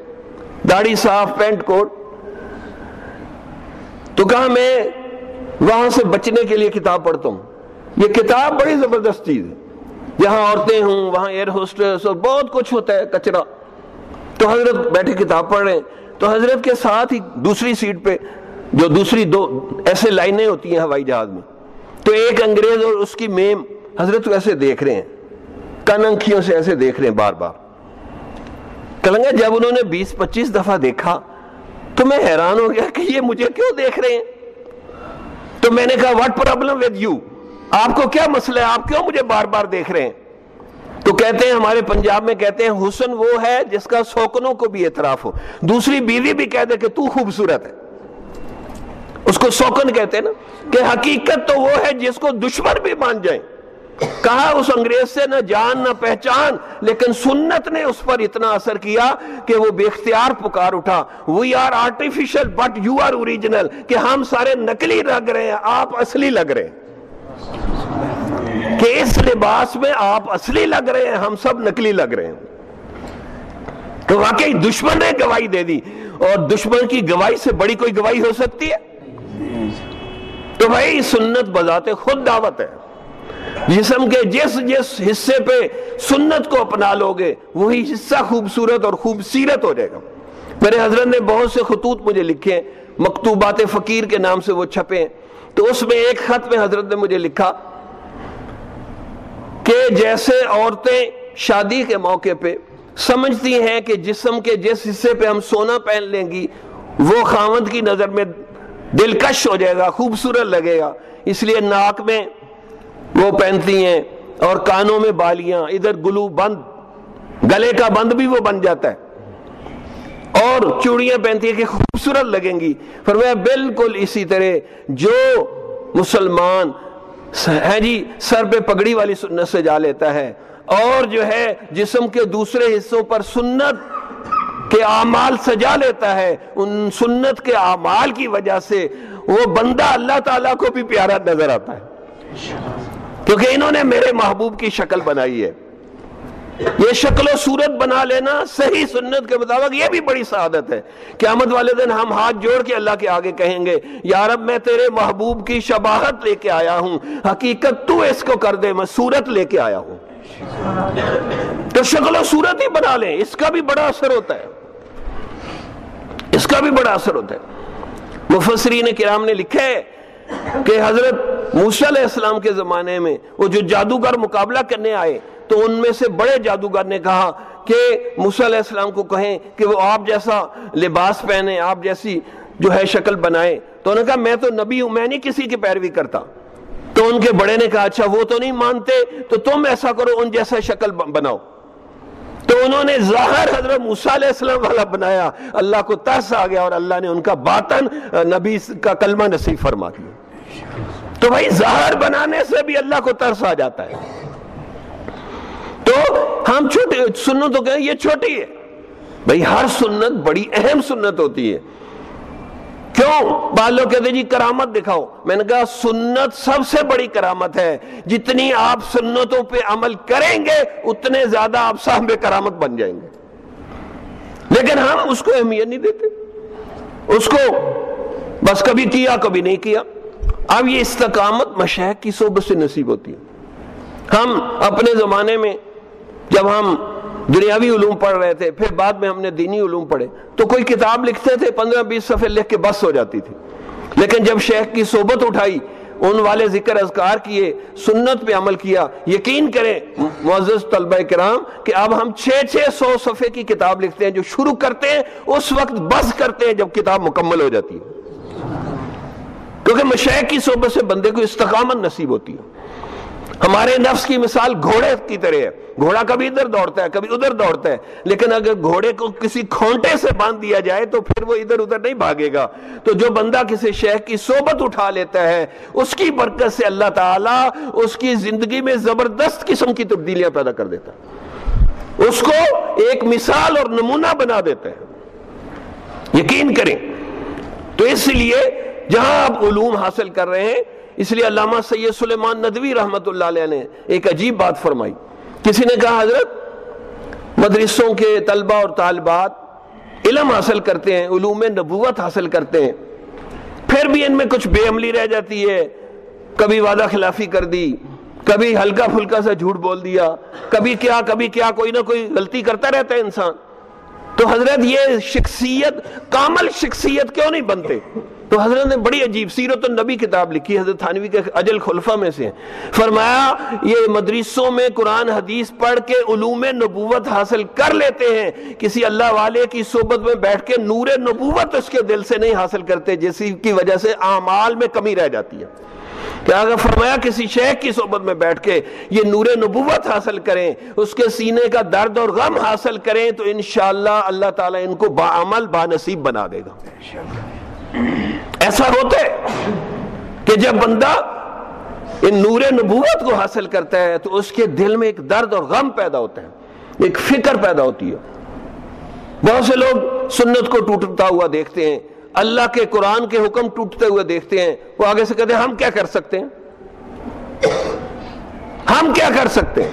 داڑھی صاف، پینٹ کوٹ۔ تو کہا میں وہاں سے بچنے کے لیے کتاب پڑھتا ہوں۔ یہ کتاب بڑی زبردست چیز ہے۔ جہاں عورتیں ہوں، وہاں ایئر ہوسٹس اور بہت کچھ ہوتا ہے کچرا۔ تو حضرت بیٹھے کتاب پڑھ رہے ہیں۔ تو حضرت کے ساتھ ہی دوسری سیٹ پہ جو دوسری دو ایسے لائنیں ہوتی ہیں ہوائی جہاز میں۔ تو ایک انگریز اور اس کی میم حضرت ایسے دیکھ رہے ہیں۔ کن انکھیوں سے ایسے دیکھ رہے ہیں بار بار۔ کلنگا جب انہوں نے بیس پچیس دفعہ دیکھا تو میں حیران ہو گیا کہ یہ مجھے کیوں دیکھ رہے ہیں؟ تو میں نے کہا واٹ پرابلم ود یو آپ کو کیا مسئلہ ہے؟ آپ کیوں مجھے بار بار دیکھ رہے ہیں؟ تو کہتے ہیں، ہمارے پنجاب میں کہتے ہیں، حسن وہ ہے جس کا سوکنوں کو بھی اعتراف ہو۔ دوسری بیوی بھی کہہ دے کہ تو خوبصورت ہے۔ اس کو سوکن کہتے ہیں نا، کہ حقیقت تو وہ ہے جس کو دشمن بھی مان جائیں۔ کہا اس انگریز سے، نہ جان نہ پہچان، لیکن سنت نے اس پر اتنا اثر کیا کہ وہ بے اختیار پکار اٹھا۔ We are artificial but you are original کہ ہم سارے نکلی لگ رہے ہیں، آپ اصلی لگ رہے ہیں۔ کہ اس لباس میں آپ اصلی لگ رہے ہیں، ہم سب نکلی لگ رہے ہیں۔ تو واقعی دشمن نے گواہی دے دی۔ اور دشمن کی گواہی سے بڑی کوئی گواہی ہو سکتی ہے؟ تو بھائی، سنت بذات خود دعوت ہے۔ جسم کے جس جس حصے پہ سنت کو اپنا لو گے، وہی حصہ خوبصورت اور خوبصیرت ہو جائے گا۔ میرے حضرت نے بہت سے خطوط مجھے لکھے مکتوبات فقیر کے نام سے وہ چھپے ہیں۔ تو اس میں ایک خط میں حضرت نے مجھے لکھا کہ جیسے عورتیں شادی کے موقع پہ سمجھتی ہیں کہ جسم کے جس حصے پہ ہم سونا پہن لیں گی، وہ خامد کی نظر میں دلکش ہو جائے گا، خوبصورت لگے گا۔ اس لیے ناک میں وہ پہنتی ہیں اور کانوں میں بالیاں، ادھر گلو بند، گلے کا بند بھی وہ بن جاتا ہے۔ اور چوڑیاں پہنتی ہیں کہ خوبصورت لگیں گی۔ فرمایا، بالکل اسی طرح جو مسلمان ہے جی سر پہ پگڑی والی سنت سے جا لیتا ہے۔ اور جو ہے، جسم کے دوسرے حصوں پر سنت کے اعمال سجا لیتا ہے۔ ان سنت کے اعمال کی وجہ سے وہ بندہ اللہ تعالیٰ کو بھی پیارا نظر آتا ہے۔ کیونکہ انہوں نے میرے محبوب کی شکل بنائی ہے۔ یہ شکل و صورت بنا لینا صحیح سنت کے مطابق یہ بھی بڑی سعادت ہے۔ قیامت والے دن ہم ہاتھ جوڑ کے اللہ کے آگے کہیں گے، یا رب میں تیرے محبوب کی شباہت لے کے آیا ہوں، حقیقت تو اس کو کر دے، میں صورت لے کے آیا ہوں۔ تو شکل و صورت ہی بنا لیں، اس کا بھی بڑا اثر ہوتا ہے۔ اس کا بھی بڑا اثر ہوتا ہے۔ مفسرین کرام نے لکھا ہے کہ حضرت موسیٰ علیہ السلام کے زمانے میں وہ جو جادوگر مقابلہ کرنے آئے تو ان میں سے بڑے جادوگر نے کہا کہ موسیٰ علیہ السلام کو کہیں کہ وہ آپ جیسا لباس پہنے، آپ جیسی جو ہے شکل بنائے۔ تو انہوں نے کہا، میں تو نبی ہوں، میں نہیں کسی کی پیروی کرتا۔ تو ان کے بڑے نے کہا اچھا وہ تو نہیں مانتے، تو تم ایسا کرو، ان جیسا شکل بناؤ۔ تو انہوں نے ظاہر حضرت موسیٰ علیہ السلام والا بنایا۔ اللہ کو ترس آ گیا اور اللہ نے ان کا باطن نبی کا کلمہ نصیب فرما دیا۔ تو بھائی، ظاہر بنانے سے بھی اللہ کو ترس آ جاتا ہے۔ تو ہم چھوٹے سنت تو کہیں یہ چھوٹی ہے۔ بھائی، ہر سنت بڑی اہم سنت ہوتی ہے۔ کیوں؟ بعض لوگ کہتے جی کرامت دکھاؤ۔ میں نے کہا، سنت سب سے بڑی کرامت ہے۔ جتنی آپ سنتوں پہ عمل کریں گے، اتنے زیادہ آپ صاحب کرامت بن جائیں گے۔ لیکن ہم اس کو اہمیت نہیں دیتے۔ اس کو بس کبھی کیا، کبھی نہیں کیا۔ اب یہ استقامت مشہق کی صحبت سے نصیب ہوتی ہے۔ ہم اپنے زمانے میں جب ہم دنیاوی علوم پڑھ رہے تھے، پھر بعد میں ہم نے دینی علوم پڑھے۔ تو کوئی کتاب لکھتے تھے، پندرہ بیس صفحے لکھ کے بس ہو جاتی تھی۔ لیکن جب شیخ کی صحبت اٹھائی، ان والے ذکر اذکار کیے، سنت پہ عمل کیا، یقین کریں معزز طلبہ کرام کہ اب ہم چھ چھ سو صفحے کی کتاب لکھتے ہیں جو شروع کرتے ہیں، اس وقت بس کرتے ہیں جب کتاب مکمل ہو جاتی ہے۔ کیونکہ مشیخ کی صحبت سے بندے کو استقامت نصیب ہوتی ہے۔ ہمارے نفس کی مثال گھوڑے کی طرح ہے۔ گھوڑا کبھی ادھر دوڑتا ہے، کبھی ادھر دوڑتا ہے۔ لیکن اگر گھوڑے کو کسی کھونٹے سے باندھ دیا جائے تو پھر وہ ادھر ادھر نہیں بھاگے گا۔ تو جو بندہ کسی شیخ کی صحبت اٹھا لیتا ہے، اس کی برکت سے اللہ تعالیٰ اس کی زندگی میں زبردست قسم کی تبدیلیاں پیدا کر دیتا ہے۔ اس کو ایک مثال اور نمونہ بنا دیتا ہے۔ یقین کریں۔ تو اس لیے جہاں آپ علوم حاصل کر رہے ہیں اس لیے علامہ سید سلیمان ندوی رحمت اللہ علیہ نے ایک عجیب بات فرمائی۔ کسی نے کہا، حضرت، مدرسوں کے طلبہ اور طالبات علم حاصل کرتے ہیں، علوم نبوت حاصل کرتے ہیں، پھر بھی ان میں کچھ بے عملی رہ جاتی ہے۔ کبھی وعدہ خلافی کر دی، کبھی ہلکا پھلکا سا جھوٹ بول دیا، کبھی کیا کبھی کیا، کوئی نہ کوئی غلطی کرتا رہتا ہے انسان۔ تو حضرت، یہ شخصیت، کامل شخصیت کیوں نہیں بنتے؟ تو حضرت نے بڑی عجیب سیرت النبی کتاب لکھی، حضرت تھانوی کے اجل خلفہ میں سے۔ فرمایا، یہ مدرسوں میں قرآن حدیث پڑھ کے علوم نبوت حاصل کر لیتے ہیں۔ کسی اللہ والے کی صحبت میں بیٹھ کے نور نبوت اس کے دل سے نہیں حاصل کرتے جیسی کی وجہ سے اعمال میں کمی رہ جاتی ہے۔ کیا اگر فرمایا، کسی شیخ کی صحبت میں بیٹھ کے یہ نور نبوت حاصل کریں، اس کے سینے کا درد اور غم حاصل کریں، تو انشاءاللہ اللہ تعالیٰ ان کو باعمل، بانصیب بنا دے گا۔ ایسا ہوتا ہے کہ جب بندہ ان نور نبوت کو حاصل کرتا ہے تو اس کے دل میں ایک درد اور غم پیدا ہوتا ہے، ایک فکر پیدا ہوتی ہے۔ بہت سے لوگ سنت کو ٹوٹتا ہوا دیکھتے ہیں، اللہ کے قرآن کے حکم ٹوٹتے ہوئے دیکھتے ہیں، وہ آگے سے کہتے ہیں، ہم کیا کر سکتے ہیں؟ ہم کیا کر سکتے ہیں؟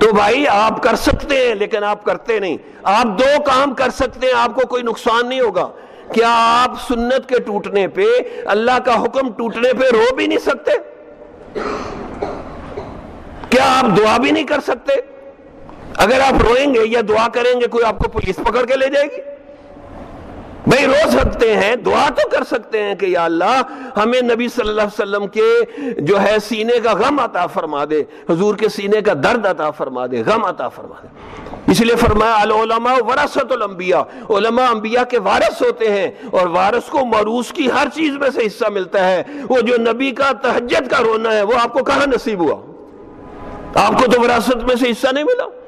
تو بھائی آپ کر سکتے ہیں لیکن آپ کرتے نہیں۔ آپ دو کام کر سکتے ہیں، آپ کو کوئی نقصان نہیں ہوگا۔ کیا آپ سنت کے ٹوٹنے پہ، اللہ کا حکم ٹوٹنے پہ رو بھی نہیں سکتے؟ کیا آپ دعا بھی نہیں کر سکتے؟ اگر آپ روئیں گے یا دعا کریں گے، کوئی آپ کو پولیس پکڑ کے لے جائے گی؟ بھائی رو سکتے ہیں، دعا تو کر سکتے ہیں کہ یا اللہ ہمیں نبی صلی اللہ علیہ وسلم کے جو ہے سینے کا غم عطا فرما دے، حضور کے سینے کا درد عطا فرما دے، غم عطا فرما دے۔ اس لیے فرمایا، العلماء وراثت الانبیاء، علماء انبیاء کے وارث ہوتے ہیں اور وارث کو مروس کی ہر چیز میں سے حصہ ملتا ہے۔ وہ جو نبی کا تہجد کا رونا ہے، وہ آپ کو کہاں نصیب ہوا؟ آپ کو تو وراثت میں سے حصہ نہیں ملا۔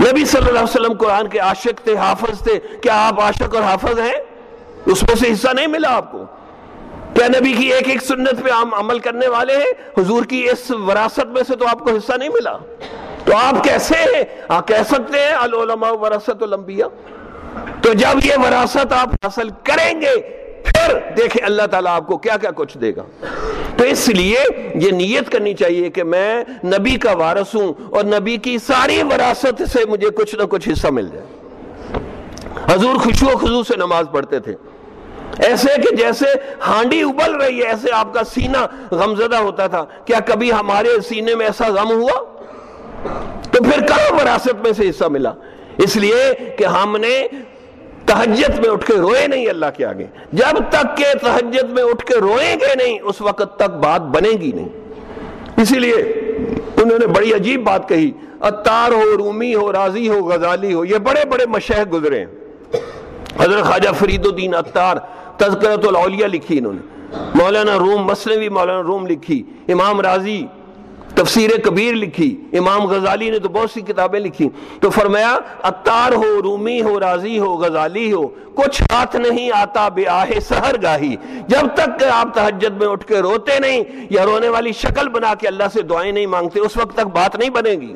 نبی صلی اللہ علیہ وسلم قرآن کے عاشق تھے، حافظ تھے۔ کیا آپ عاشق اور حافظ ہیں؟ اس میں سے حصہ نہیں ملا آپ کو؟ کیا نبی کی ایک ایک سنت پہ ہم عمل کرنے والے ہیں؟ حضور کی اس وراثت میں سے تو آپ کو حصہ نہیں ملا۔ تو آپ کیسے ہیں؟ آپ کہہ سکتے ہیں، العلماء وراثت الانبیاء۔ تو جب یہ وراثت آپ حاصل کریں گے پھر دیکھیں اللہ تعالیٰ آپ کو کیا کیا کچھ دے گا۔ تو اس لیے یہ نیت کرنی چاہیے کہ میں نبی کا وارث ہوں اور نبی کی ساری وراثت سے مجھے کچھ نہ کچھ حصہ مل جائے۔ حضور خوشو و خضو سے نماز پڑھتے تھے۔ ایسے کہ جیسے ہانڈی ابل رہی ہے، ایسے آپ کا سینہ غمزدہ ہوتا تھا۔ کیا کبھی ہمارے سینے میں ایسا غم ہوا؟ تو پھر کہاں وراثت میں سے حصہ ملا؟ اس لیے کہ ہم نے تہجت میں اٹھ کے روئے نہیں اللہ کے آگے۔ جب تک کہ تہجت میں اٹھ کے روئیں گے نہیں، اس وقت تک بات بنے گی نہیں۔ اسی لیے انہوں نے بڑی عجیب بات کہی، اتار ہو، رومی ہو، راضی ہو، غزالی ہو، یہ بڑے بڑے مشہد گزرے ہیں۔ حضرت خواجہ فرید الدین اتار تذکرت الاولیاء لکھی انہوں نے۔ مولانا روم مسلم مولانا روم لکھی، امام راضی تفسیر کبیر لکھی، امام غزالی نے تو بہت سی کتابیں لکھی۔ تو فرمایا، اتار ہو، رومی ہو، راضی ہو، غزالی ہو، کچھ ہاتھ نہیں آتا بے آہ سہر گاہی۔ جب تک آپ تحجد میں اٹھ کے روتے نہیں یا رونے والی شکل بنا کے اللہ سے دعائیں نہیں مانگتے، اس وقت تک بات نہیں بنے گی۔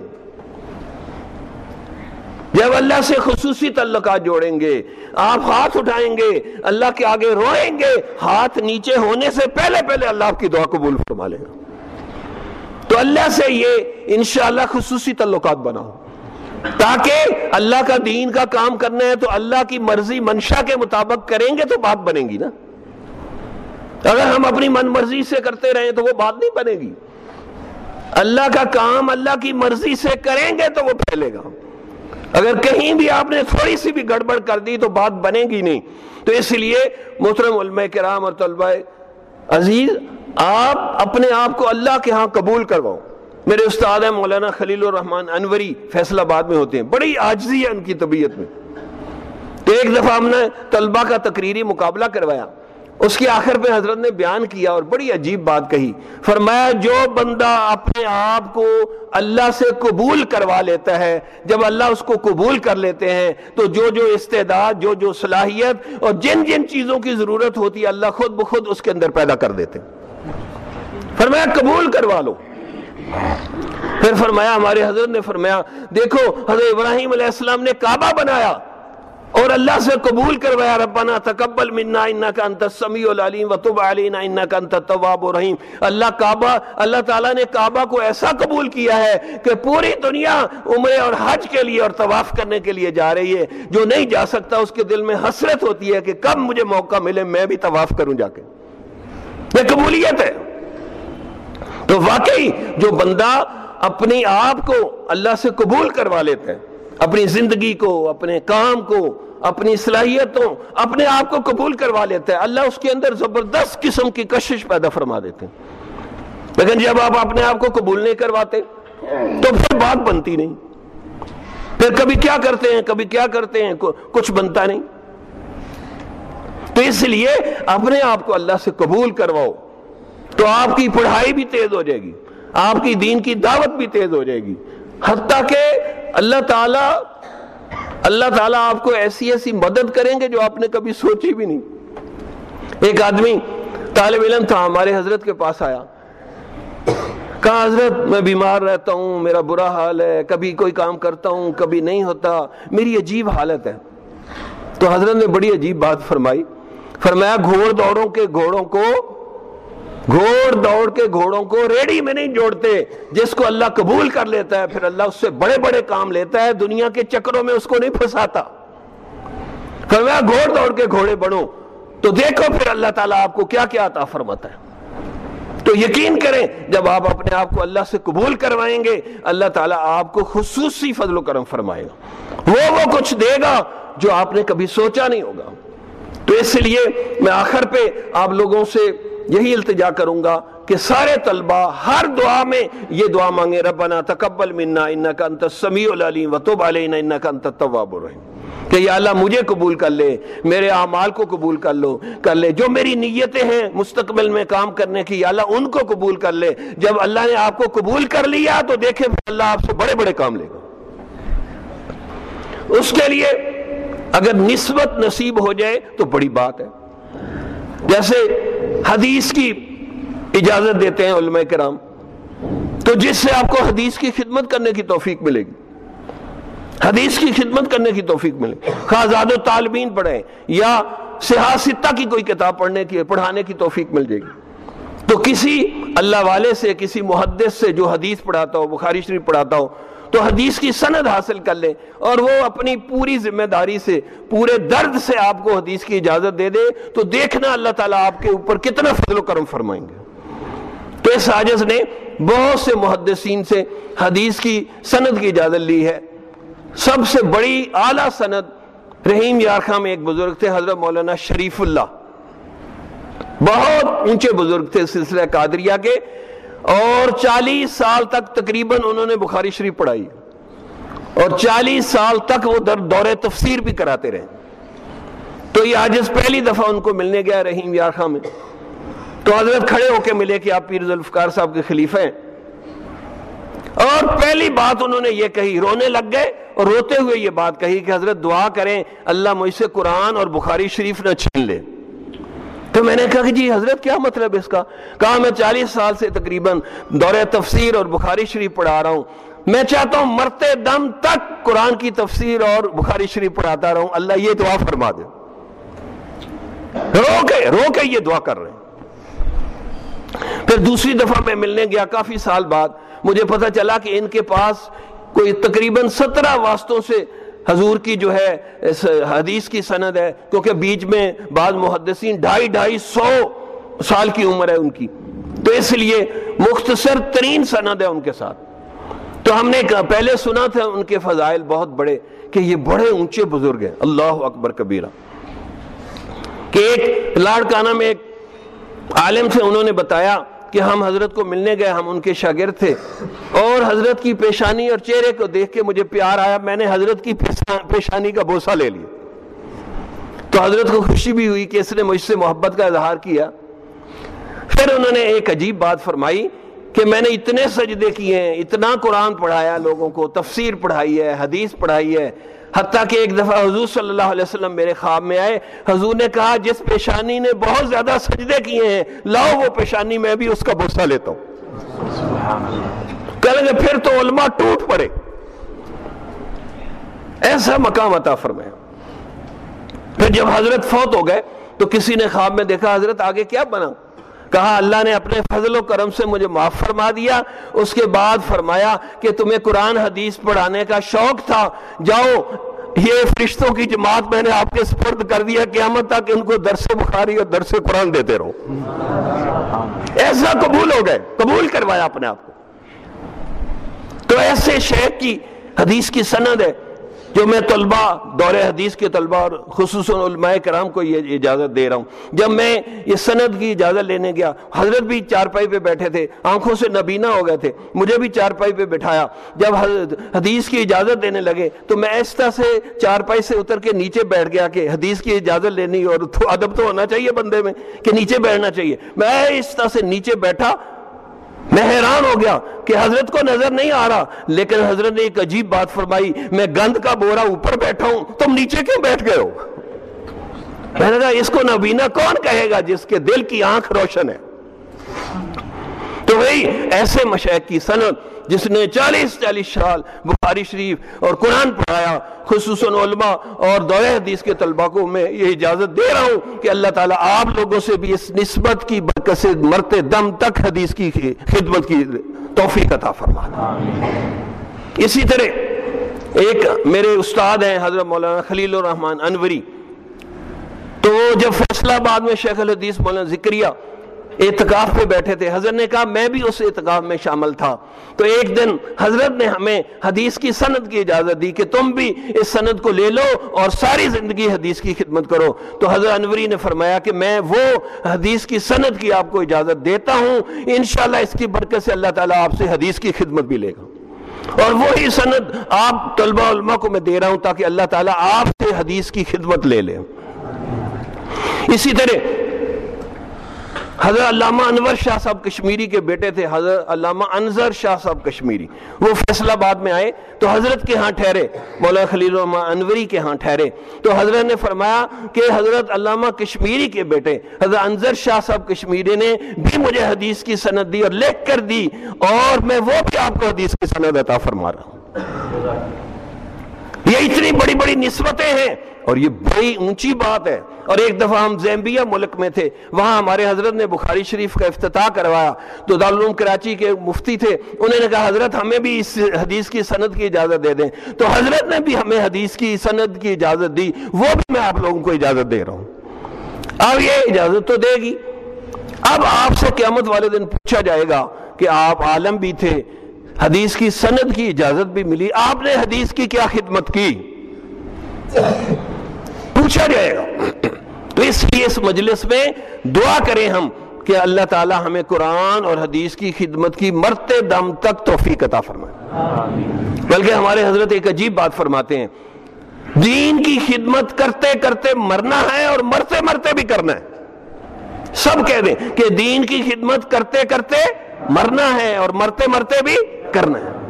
جب اللہ سے خصوصی تعلقات جوڑیں گے، آپ ہاتھ اٹھائیں گے، اللہ کے آگے روئیں گے، ہاتھ نیچے ہونے سے پہلے پہلے اللہ آپ کی دعا قبول فرما لے گا۔ تو اللہ سے یہ انشاءاللہ خصوصی تعلقات بناؤ۔ تاکہ اللہ کا دین کا کام کرنا ہے تو اللہ کی مرضی منشا کے مطابق کریں گے تو بات بنے گی نا۔ اگر ہم اپنی من مرضی سے کرتے رہیں تو وہ بات نہیں بنے گی۔ اللہ کا کام اللہ کی مرضی سے کریں گے تو وہ پھیلے گا۔ اگر کہیں بھی آپ نے تھوڑی سی بھی گڑبڑ کر دی تو بات بنے گی نہیں۔ تو اس لیے محترم علماء کرام اور طلبہ عزیز آپ اپنے آپ کو اللہ کے ہاں قبول کرواؤ۔ میرے استاد ہیں مولانا خلیل الرحمان انوری فیصلہ آباد میں ہوتے ہیں۔ بڑی آجزی ہے ان کی طبیعت میں۔ تو ایک دفعہ ہم نے طلبہ کا تقریری مقابلہ کروایا۔ اس کے آخر پہ حضرت نے بیان کیا اور بڑی عجیب بات کہی۔ فرمایا، جو بندہ اپنے آپ کو اللہ سے قبول کروا لیتا ہے، جب اللہ اس کو قبول کر لیتے ہیں، تو جو جو استعداد، جو جو صلاحیت اور جن جن چیزوں کی ضرورت ہوتی ہے، اللہ خود بخود اس کے اندر پیدا کر دیتے فرمایا قبول کروا لو۔ پھر فرمایا ہمارے حضرت نے فرمایا، دیکھو، حضرت ابراہیم علیہ السلام نے کعبہ بنایا اور اللہ سے قبول کروایا، ربنا تقبل منا انکا انت السمیع العلیم، وتب علینا انکا انت التواب الرحیم۔ اللہ کعبہ، اللہ تعالیٰ نے کعبہ کو ایسا قبول کیا ہے کہ پوری دنیا عمرے اور حج کے لیے اور طواف کرنے کے لیے جا رہی ہے۔ جو نہیں جا سکتا، اس کے دل میں حسرت ہوتی ہے کہ کب مجھے موقع ملے، میں بھی طواف کروں جا کے۔ یہ قبولیت ہے۔ تو واقعی جو بندہ اپنی آپ کو اللہ سے قبول کروا لیتا ہے، اپنی زندگی کو، اپنے کام کو، اپنی صلاحیتوں، اپنے آپ کو قبول کروا لیتا ہے، اللہ اس کے اندر زبردست قسم کی کشش پیدا فرما دیتے ہیں لیکن جب آپ اپنے آپ کو قبول نہیں کرواتے، تو پھر بات بنتی نہیں۔ پھر کبھی کیا کرتے ہیں، کبھی کیا کرتے ہیں کچھ بنتا نہیں۔ تو اس لیے اپنے آپ کو اللہ سے قبول کرواؤ۔ تو آپ کی پڑھائی بھی تیز ہو جائے گی، آپ کی دین کی دعوت بھی تیز ہو جائے گی۔ حتیٰ کہ اللہ تعالیٰ اللہ تعالیٰ آپ کو ایسی ایسی مدد کریں گے جو آپ نے کبھی سوچی بھی نہیں۔ ایک آدمی طالب علم تھا ہمارے حضرت کے پاس آیا۔ کہا، حضرت، میں بیمار رہتا ہوں، میرا برا حال ہے، کبھی کوئی کام کرتا ہوں، کبھی نہیں ہوتا، میری عجیب حالت ہے۔ تو حضرت نے بڑی عجیب بات فرمائی۔ فرمایا، گھوڑ دوڑوں کے گھوڑوں کو گھوڑ دوڑ کے گھوڑوں کو ریڈی میں نہیں جوڑتے، جس کو اللہ قبول کر لیتا ہے، پھر اللہ اس سے بڑے بڑے کام لیتا ہے، دنیا کے چکروں میں اس کو نہیں پھنساتا۔ فرمایا، گھوڑ دوڑ کے گھوڑے بڑھو تو دیکھو پھر اللہ تعالیٰ آپ کو کیا کیا عطا فرماتا ہے۔ تو یقین کریں، جب آپ اپنے آپ کو اللہ سے قبول کروائیں گے، اللہ تعالیٰ آپ کو خصوصی فضل و کرم فرمائے گا۔ وہ وہ کچھ دے گا جو آپ نے کبھی سوچا نہیں ہوگا۔ تو اس لیے میں آخر پہ آپ لوگوں سے یہی التجا کروں گا کہ سارے طلبہ ہر دعا میں یہ دعا مانگے ربنا تقبل منا انکا انت السمیع العلیم وتب علینا انکا انت التواب الرحیم۔ کہ یا اللہ مجھے قبول کر لے، میرے اعمال کو قبول کر لو، کر لے۔ جو میری نیتیں ہیں مستقبل میں کام کرنے کی، یا اللہ ان کو قبول کر لے۔ جب اللہ نے آپ کو قبول کر لیا تو دیکھیں اللہ آپ سے بڑے بڑے کام لے گا۔ اس کے لیے اگر نسبت نصیب ہو جائے تو بڑی بات ہے۔ جیسے حدیث کی اجازت دیتے ہیں علماء کرام۔ تو جس سے آپ کو حدیث کی خدمت کرنے کی توفیق ملے گی۔ حدیث کی خدمت کرنے کی توفیق ملے گی۔ خواہ و طالبین پڑھیں یا سیاستہ کی کوئی کتاب پڑھنے کی، پڑھانے کی توفیق مل جائے گی۔ تو کسی اللہ والے سے، کسی محدث سے جو حدیث پڑھاتا ہو، بخاری شریف پڑھاتا ہو تو حدیث کی سند حاصل کر لیں اور وہ اپنی پوری ذمہ داری سے، پورے درد سے آپ کو حدیث کی اجازت دے دے، تو دیکھنا اللہ تعالیٰ آپ کے اوپر کتنا فضل و کرم فرمائیں گے۔ تو اس حاجز نے بہت سے محدثین سے حدیث کی سند کی اجازت لی ہے۔ سب سے بڑی اعلیٰ سند رحیم یارخہ میں ایک بزرگ تھے، حضرت مولانا شریف اللہ۔ بہت اونچے بزرگ تھے سلسلہ قادریہ کے۔ اور چالیس سال تک تقریباً انہوں نے بخاری شریف پڑھائی اور چالیس سال تک وہ دور تفسیر بھی کراتے رہے۔ تو یہ آج پہلی دفعہ ان کو ملنے گیا رحیم یارخا میں۔ تو حضرت کھڑے ہو کے ملے کہ آپ پیر ذوالفقار صاحب کے خلیفہ ہیں۔ اور پہلی بات انہوں نے یہ کہی، رونے لگ گئے اور روتے ہوئے یہ بات کہی کہ حضرت دعا کریں، اللہ مجھ سے قرآن اور بخاری شریف نہ چھین لے۔ تو میں نے کہا کہ جی حضرت، کیا مطلب اس کا؟ کہا، میں چالیس سال سے تقریباً دور تفسیر اور بخاری شریف پڑھا رہا ہوں۔ میں چاہتا ہوں مرتے دم تک قرآن کی تفسیر اور بخاری شریف پڑھاتا رہوں۔ اللہ یہ دعا فرما دے۔ رو کے رو کے یہ دعا کر رہے ہیں۔ پھر دوسری دفعہ میں ملنے گیا، کافی سال بعد مجھے پتا چلا کہ ان کے پاس کوئی تقریباً سترہ واسطوں سے حضور کی جو ہے حدیث کی سند ہے، کیونکہ بیچ میں بعض محدثین ڈھائی ڈھائی سو سال کی عمر ہے ان کی۔ تو اس لیے مختصر ترین سند ہے ان کے ساتھ۔ تو ہم نے پہلے سنا تھا ان کے فضائل بہت بڑے کہ یہ بڑے اونچے بزرگ ہیں۔ اللہ اکبر کبیرہ۔ کہ ایک لاڑکانہ میں ایک عالم سے انہوں نے بتایا کہ ہم حضرت کو ملنے گئے، ہم ان کے شاگرد تھے۔ اور حضرت کی پیشانی اور چہرے کو دیکھ کے مجھے پیار آیا، میں نے حضرت کی پیشانی کا بوسہ لے لیا۔ تو حضرت کو خوشی بھی ہوئی کہ اس نے مجھ سے محبت کا اظہار کیا۔ پھر انہوں نے ایک عجیب بات فرمائی کہ میں نے اتنے سجدے کیے ہیں اتنا قرآن پڑھایا لوگوں کو، تفسیر پڑھائی ہے، حدیث پڑھائی ہے۔ حتیٰ کہ ایک دفعہ حضور صلی اللہ علیہ وسلم میرے خواب میں آئے۔ حضور نے کہا، جس پیشانی نے بہت زیادہ سجدے کیے ہیں، لاؤ وہ پیشانی، میں بھی اس کا بوسہ لیتا ہوں۔ کہیں گے پھر تو علماء ٹوٹ پڑے۔ ایسا مقام عطا فرمایا۔ پھر جب حضرت فوت ہو گئے، تو کسی نے خواب میں دیکھا، حضرت آگے کیا بنا؟ کہا اللہ نے اپنے فضل و کرم سے مجھے معاف فرما دیا۔ اس کے بعد فرمایا کہ تمہیں قرآن حدیث پڑھانے کا شوق تھا۔ جاؤ، یہ فرشتوں کی جماعت میں نے آپ کے سپرد کر دیا، قیامت تک ان کو درس بخاری اور درس قرآن دیتے رہو۔ ایسا قبول ہو گئے۔ قبول کروایا اپنے آپ کو۔ تو ایسے شیخ کی حدیث کی سند ہے۔ جو میں طلبہ دور حدیث کے طلبہ اور خصوصاً علماء کرام کو یہ اجازت دے رہا ہوں۔ جب میں یہ سند کی اجازت لینے گیا، حضرت بھی چارپائی پہ بیٹھے تھے، آنکھوں سے نبینا ہو گئے تھے، مجھے بھی چارپائی پہ بٹھایا۔ جب حدیث کی اجازت دینے لگے تو میں ایسا سے چارپائی سے اتر کے نیچے بیٹھ گیا کہ حدیث کی اجازت لینی اور ادب تو ہونا چاہیے بندے میں، کہ نیچے بیٹھنا چاہیے۔ میں اس طرح سے نیچے بیٹھا میں حیران ہو گیا کہ حضرت کو نظر نہیں آ رہا، لیکن حضرت نے ایک عجیب بات فرمائی، میں گند کا بورا اوپر بیٹھا ہوں، تم نیچے کیوں بیٹھ گئے ہو؟ میں نے کہا، اس کو نبینا کون کہے گا جس کے دل کی آنکھ روشن ہے؟ تو وہی ایسے مشاہد کی صنعت جس نے چالیس چالیس سال بخاری شریف اور قرآن پڑھایا، خصوصاً علماء اور دور حدیث کے طلبہ کو میں یہ اجازت دے رہا ہوں کہ اللہ تعالیٰ آپ لوگوں سے بھی اس نسبت کی برکت سے مرتے دم تک حدیث کی خدمت کی توفیق عطا فرما اسی طرح ایک میرے استاد ہیں حضرت مولانا خلیل الرحمان انوری۔ تو جب فیصلہ آباد میں شیخ الحدیث مولانا ذکریہ اعتکاف پہ بیٹھے تھے۔ حضرت نے کہا، میں بھی اس اعتکاف میں شامل تھا۔ تو ایک دن حضرت نے ہمیں حدیث کی سند کی اجازت دی کہ تم بھی اس سند کو لے لو اور ساری زندگی حدیث کی خدمت کرو۔ تو حضرت انوری نے فرمایا کہ میں وہ حدیث کی سند کی آپ کو اجازت دیتا ہوں۔ انشاءاللہ اس کی برکت سے اللہ تعالیٰ آپ سے حدیث کی خدمت بھی لے گا۔ اور وہی سند آپ طلبہ علماء کو میں دے رہا ہوں تاکہ اللہ تعالیٰ آپ سے حدیث کی خدمت لے لے۔ اسی طرح حضرت علامہ انور شاہ صاحب کشمیری کے بیٹے تھے، حضرت علامہ انظر شاہ صاحب کشمیری۔ وہ فیصلہ بعد میں آئے تو حضرت کے ہاں ٹھہرے، مولانا خلیل الرحمٰ انوری کے ہاں ٹھہرے۔ تو حضرت نے فرمایا کہ حضرت علامہ کشمیری کے بیٹے، حضرت انظر شاہ صاحب کشمیری نے بھی مجھے حدیث کی سند دی اور لکھ کر دی اور میں وہ بھی آپ کو حدیث کی سند عطا فرما رہا ہوں۔ یہ اتنی بڑی بڑی نسبتیں ہیں۔ اور یہ بڑی اونچی بات ہے۔ اور ایک دفعہ ہم زیمبیا ملک میں تھے، وہاں ہمارے حضرت نے بخاری شریف کا افتتاح کروایا۔ تو دارالعلوم کراچی کے مفتی تھے، انہوں نے کہا، حضرت، ہمیں بھی اس حدیث کی سند کی اجازت دے دیں۔ تو حضرت نے بھی ہمیں حدیث کی سند کی اجازت دی، وہ بھی میں آپ لوگوں کو اجازت دے رہا ہوں۔ اب یہ اجازت تو دے گی۔ اب آپ سے قیامت والے دن پوچھا جائے گا کہ آپ عالم بھی تھے، حدیث کی سند کی اجازت بھی ملی۔ آپ نے حدیث کی کیا خدمت کی؟ پوچھا جائے گا۔ تو اس لیے اس مجلس میں دعا کریں ہم کہ اللہ تعالی ہمیں قرآن اور حدیث کی خدمت کی مرتے دم تک توفیق عطا فرمائے۔ بلکہ ہمارے حضرت ایک عجیب بات فرماتے ہیں۔ دین کی خدمت کرتے کرتے مرنا ہے اور مرتے مرتے بھی کرنا ہے۔ سب کہہ دیں کہ دین کی خدمت کرتے کرتے مرنا ہے اور مرتے مرتے بھی کرنا ہے۔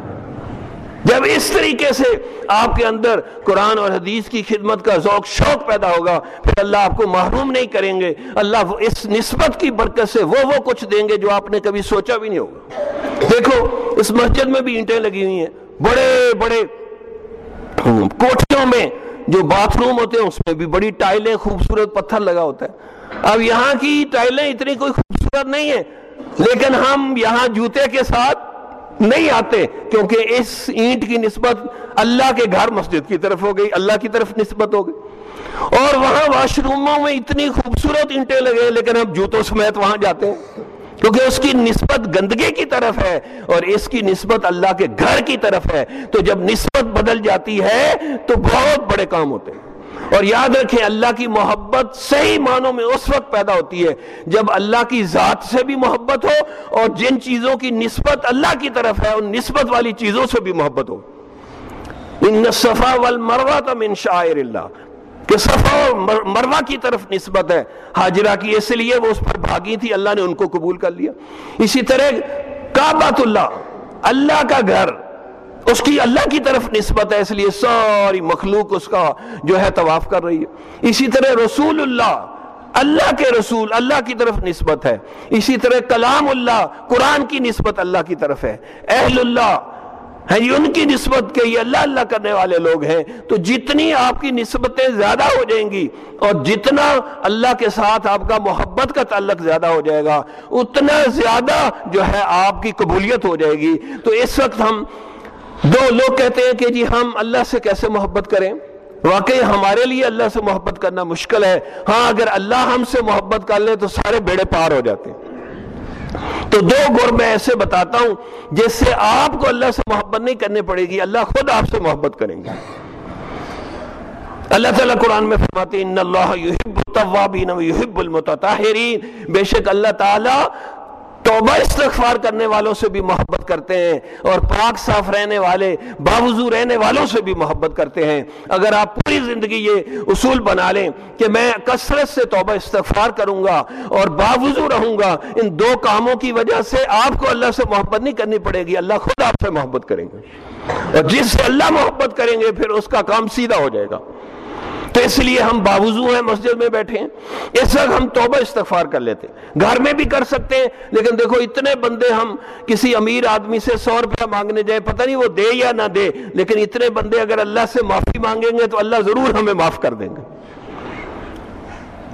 جب اس طریقے سے آپ کے اندر قرآن اور حدیث کی خدمت کا ذوق شوق پیدا ہوگا، پھر اللہ آپ کو محروم نہیں کریں گے۔ اللہ اس نسبت کی برکت سے وہ وہ کچھ دیں گے جو آپ نے کبھی سوچا بھی نہیں ہوگا۔ دیکھو، اس مسجد میں بھی اینٹیں لگی ہوئی ہیں۔ بڑے بڑے کوٹھیوں میں جو باتھ روم ہوتے ہیں، اس میں بھی بڑی ٹائلیں، خوبصورت پتھر لگا ہوتا ہے۔ اب یہاں کی ٹائلیں اتنی کوئی خوبصورت نہیں ہے لیکن ہم یہاں جوتے کے ساتھ نہیں آتے کیونکہ اس اینٹ کی نسبت اللہ کے گھر مسجد کی طرف ہو گئی، اللہ کی طرف نسبت ہو گئی۔ اور وہاں واش روموں میں اتنی خوبصورت اینٹیں لگے لیکن ہم جوتوں سمیت وہاں جاتے ہیں۔ کیونکہ اس کی نسبت گندگی کی طرف ہے اور اس کی نسبت اللہ کے گھر کی طرف ہے۔ تو جب نسبت بدل جاتی ہے، تو بہت بڑے کام ہوتے ہیں۔ اور یاد رکھیں اللہ کی محبت صحیح معنوں میں اس وقت پیدا ہوتی ہے جب اللہ کی ذات سے بھی محبت ہو اور جن چیزوں کی نسبت اللہ کی طرف ہے، ان نسبت والی چیزوں سے بھی محبت ہو۔ ان صفا والمروہ من شاعر اللہ۔ کہ صفا اور مروا کی طرف نسبت ہے۔ حاجرہ کی اس لیے وہ اس پر بھاگی تھی، اللہ نے ان کو قبول کر لیا۔ اسی طرح کعبۃ اللہ۔ اللہ کا گھر۔ اس کی اللہ کی طرف نسبت ہے، اس لیے ساری مخلوق اس کا جو ہے طواف کر رہی ہے۔ اسی طرح رسول اللہ اللہ کے رسول اللہ کی طرف نسبت ہے۔ اسی طرح کلام اللہ، قرآن کی نسبت اللہ کی طرف ہے۔ اہل اللہ ہے یہ ان کی نسبت کے یہ اللہ اللہ کرنے والے لوگ ہیں۔ تو جتنی آپ کی نسبتیں زیادہ ہو جائیں گی اور جتنا اللہ کے ساتھ آپ کا محبت کا تعلق زیادہ ہو جائے گا، اتنا زیادہ جو ہے آپ کی قبولیت ہو جائے گی۔ تو اس وقت ہم دو لوگ کہتے ہیں کہ جی ہم اللہ سے کیسے محبت کریں؟ واقعی ہمارے لیے اللہ سے محبت کرنا مشکل ہے۔ ہاں اگر اللہ ہم سے محبت کر لے تو سارے بیڑے پار ہو جاتے ہیں۔ تو دو گر میں ایسے بتاتا ہوں، جس سے آپ کو اللہ سے محبت نہیں کرنی پڑے گی، اللہ خود آپ سے محبت کریں گے۔ اللہ تعالیٰ قرآن میں فرماتے ان اللہ یحب التوابین و یحب المتطہرین۔ بے شک اللہ تعالیٰ توبہ استغفار کرنے والوں سے بھی محبت کرتے ہیں اور پاک صاف رہنے والے، باوضو رہنے والوں سے بھی محبت کرتے ہیں۔ اگر آپ پوری زندگی یہ اصول بنا لیں کہ میں کثرت سے توبہ استغفار کروں گا اور باوضو رہوں گا، ان دو کاموں کی وجہ سے آپ کو اللہ سے محبت نہیں کرنی پڑے گی۔ اللہ خود آپ سے محبت کریں گے۔ اور جس سے اللہ محبت کریں گے، پھر اس کا کام سیدھا ہو جائے گا۔ تو اس لیے ہم باوضو ہیں، مسجد میں بیٹھے ہیں۔ اس وقت ہم توبہ استغفار کر لیتے گھر میں بھی کر سکتے ہیں، لیکن دیکھو اتنے بندے ہم کسی امیر آدمی سے سو روپیہ مانگنے جائیں، پتہ نہیں وہ دے یا نہ دے، لیکن اتنے بندے اگر اللہ سے معافی مانگیں گے تو اللہ ضرور ہمیں معاف کر دیں گے۔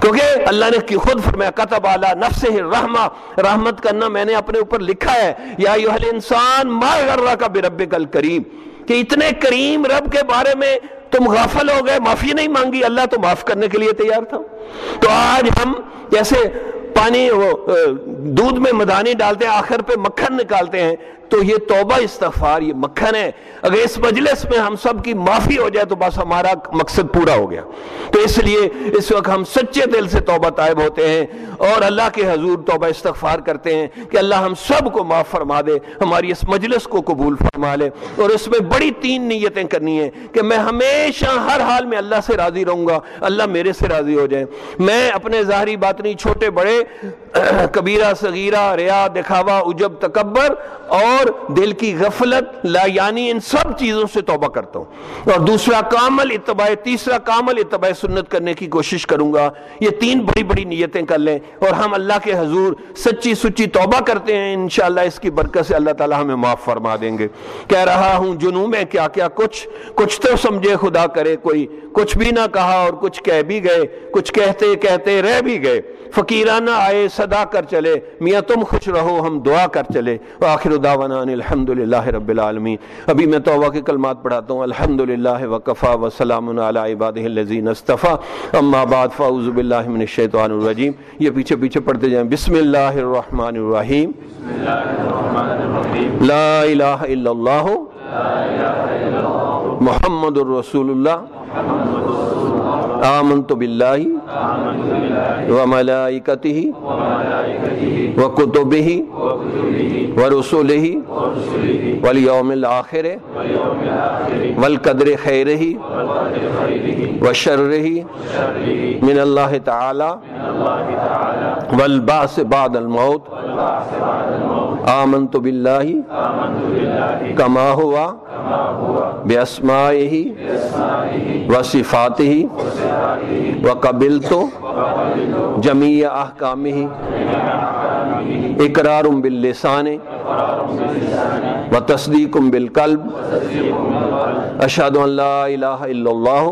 کیونکہ اللہ نے خود فرمایا قطب اعلیٰ نفس رحمہ رحمت کرنا میں نے اپنے اوپر لکھا ہے۔ یا انسان ما غرہ کا برب کل کریم کہ اتنے کریم رب کے بارے میں تم غافل ہو گئے، معافی نہیں مانگی، اللہ تو معاف کرنے کے لیے تیار تھا۔ تو آج ہم جیسے پانی دودھ میں مدانی ڈالتے ہیں، آخر پہ مکھن نکالتے ہیں، تو یہ توبہ استغفار، یہ مکھن ہے۔ اگر اس مجلس میں ہم سب کی معافی ہو جائے تو بس ہمارا مقصد پورا ہو گیا۔ تو اس لیے اس وقت ہم سچے دل سے توبہ طائب ہوتے ہیں اور اللہ کے حضور توبہ استغفار کرتے ہیں کہ اللہ ہم سب کو معاف فرما دے، ہماری اس مجلس کو قبول فرما لے۔ اور اس میں بڑی تین نیتیں کرنی ہیں کہ میں ہمیشہ ہر حال میں اللہ سے راضی رہوں گا، اللہ میرے سے راضی ہو جائے میں اپنے ظاہری بات نہیں چھوٹے بڑے کبیرہ، صغیرہ، ریا، دکھاوا اجب تکبر اور دل کی غفلت، لا یعنی ان سب چیزوں سے توبہ کرتا ہوں۔ اور دوسرا کامل اتباع، تیسرا کامل اتباع سنت کرنے کی کوشش کروں گا۔ یہ تین بڑی بڑی نیتیں کر لیں اور ہم اللہ کے حضور سچی سچی توبہ کرتے ہیں۔ انشاءاللہ اس کی برکت سے اللہ تعالی ہمیں معاف فرما دیں گے۔ کہہ رہا ہوں، جنوں میں کیا کیا؟ کچھ کچھ تو سمجھے خدا کرے کوئی۔ کچھ بھی نہ کہا اور کچھ کہہ بھی گئے۔ کچھ کہتے کہتے رہ بھی گئے۔ فقیرانہ آئے، صدا کر چلے۔ میاں تم خوش رہو، ہم دعا کر چلے۔ آخر دعوانا الحمد للہ رب العالمین۔ ابھی میں توبہ کے کلمات پڑھاتا ہوں۔ الحمد للہ وقفا وسلام علی عبادہ الذین اصطفى اما بعد، فاعوذ باللہ من الشیطان الرجیم۔ یہ پیچھے پیچھے پڑھتے جائیں۔ بسم اللہ الرحمن الرحیم۔ لا الہ الا اللہ۔ محمد الرسول اللہ۔ آمنت باللہ وملائکتہ وکتبہ ورسولہ والیوم الآخر والقدر خیرہ وشرہ من اللہ تعالی والبعث بعد الموت آمنت باللہ کما ہوا باسمائہ وصفاتہ وقبلت جميع أحكامه اقرار باللسان و تصدیق بالقلب. اشہد ان لا الہ الا اللہ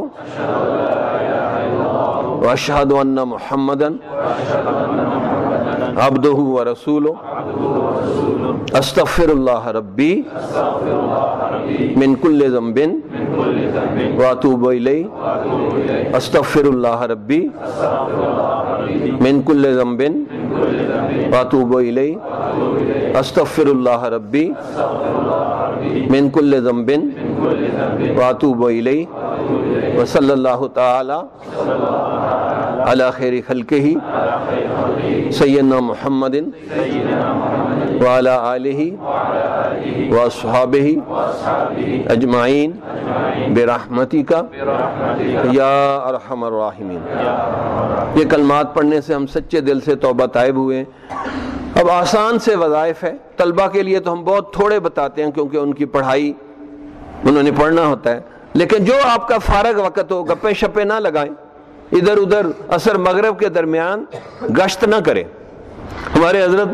و اشہد ان محمدا عبدہ و رسول استغفر اللہ ربی. من کل ذنب واتوب اتوب الی استغفر اللہ ربی. من کل ذنب و اتوب الی استغفر اللہ ربی من کل ذنب و اتوب الی و صلی اللہ تعالی علی خیر خلقہ. سیدنا محمد وعلى آلہ واصحابہ اجمعین. برحمتک یا ارحم الراحمین. یہ کلمات پڑھنے سے ہم سچے دل سے توبہ طائب غائب ہوئے اب آسان سے وظائف ہے۔ طلبہ کے لیے تو ہم بہت تھوڑے بتاتے ہیں کیونکہ ان کی پڑھائی انہوں نے پڑھنا ہوتا ہے۔ لیکن جو آپ کا فارغ وقت ہو گپے شپے نہ لگائیں۔ ادھر ادھر اثر مغرب کے درمیان گشت نہ کریں۔ ہمارے حضرت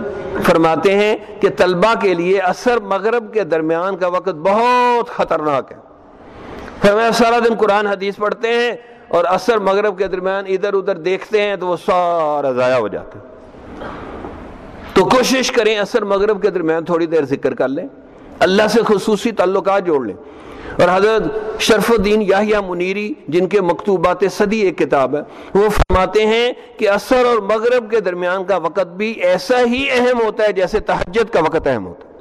فرماتے ہیں کہ طلبہ کے لیے اثر مغرب کے درمیان کا وقت بہت خطرناک ہے۔ فرمایا سارا دن قرآن، حدیث پڑھتے ہیں اور اثر مغرب کے درمیان ادھر ادھر دیکھتے ہیں تو وہ سارا ضائع ہو جاتا ہے۔ تو کوشش کریں اثر مغرب کے درمیان تھوڑی دیر ذکر کر لیں، اللہ سے خصوصی تعلقات جوڑ لیں۔ اور حضرت شرف الدین یاہیا منیری، جن کے مکتوبات صدی ایک کتاب ہے، وہ فرماتے ہیں کہ اثر اور مغرب کے درمیان کا وقت بھی ایسا ہی اہم ہوتا ہے جیسے تحجد کا وقت اہم ہوتا ہے۔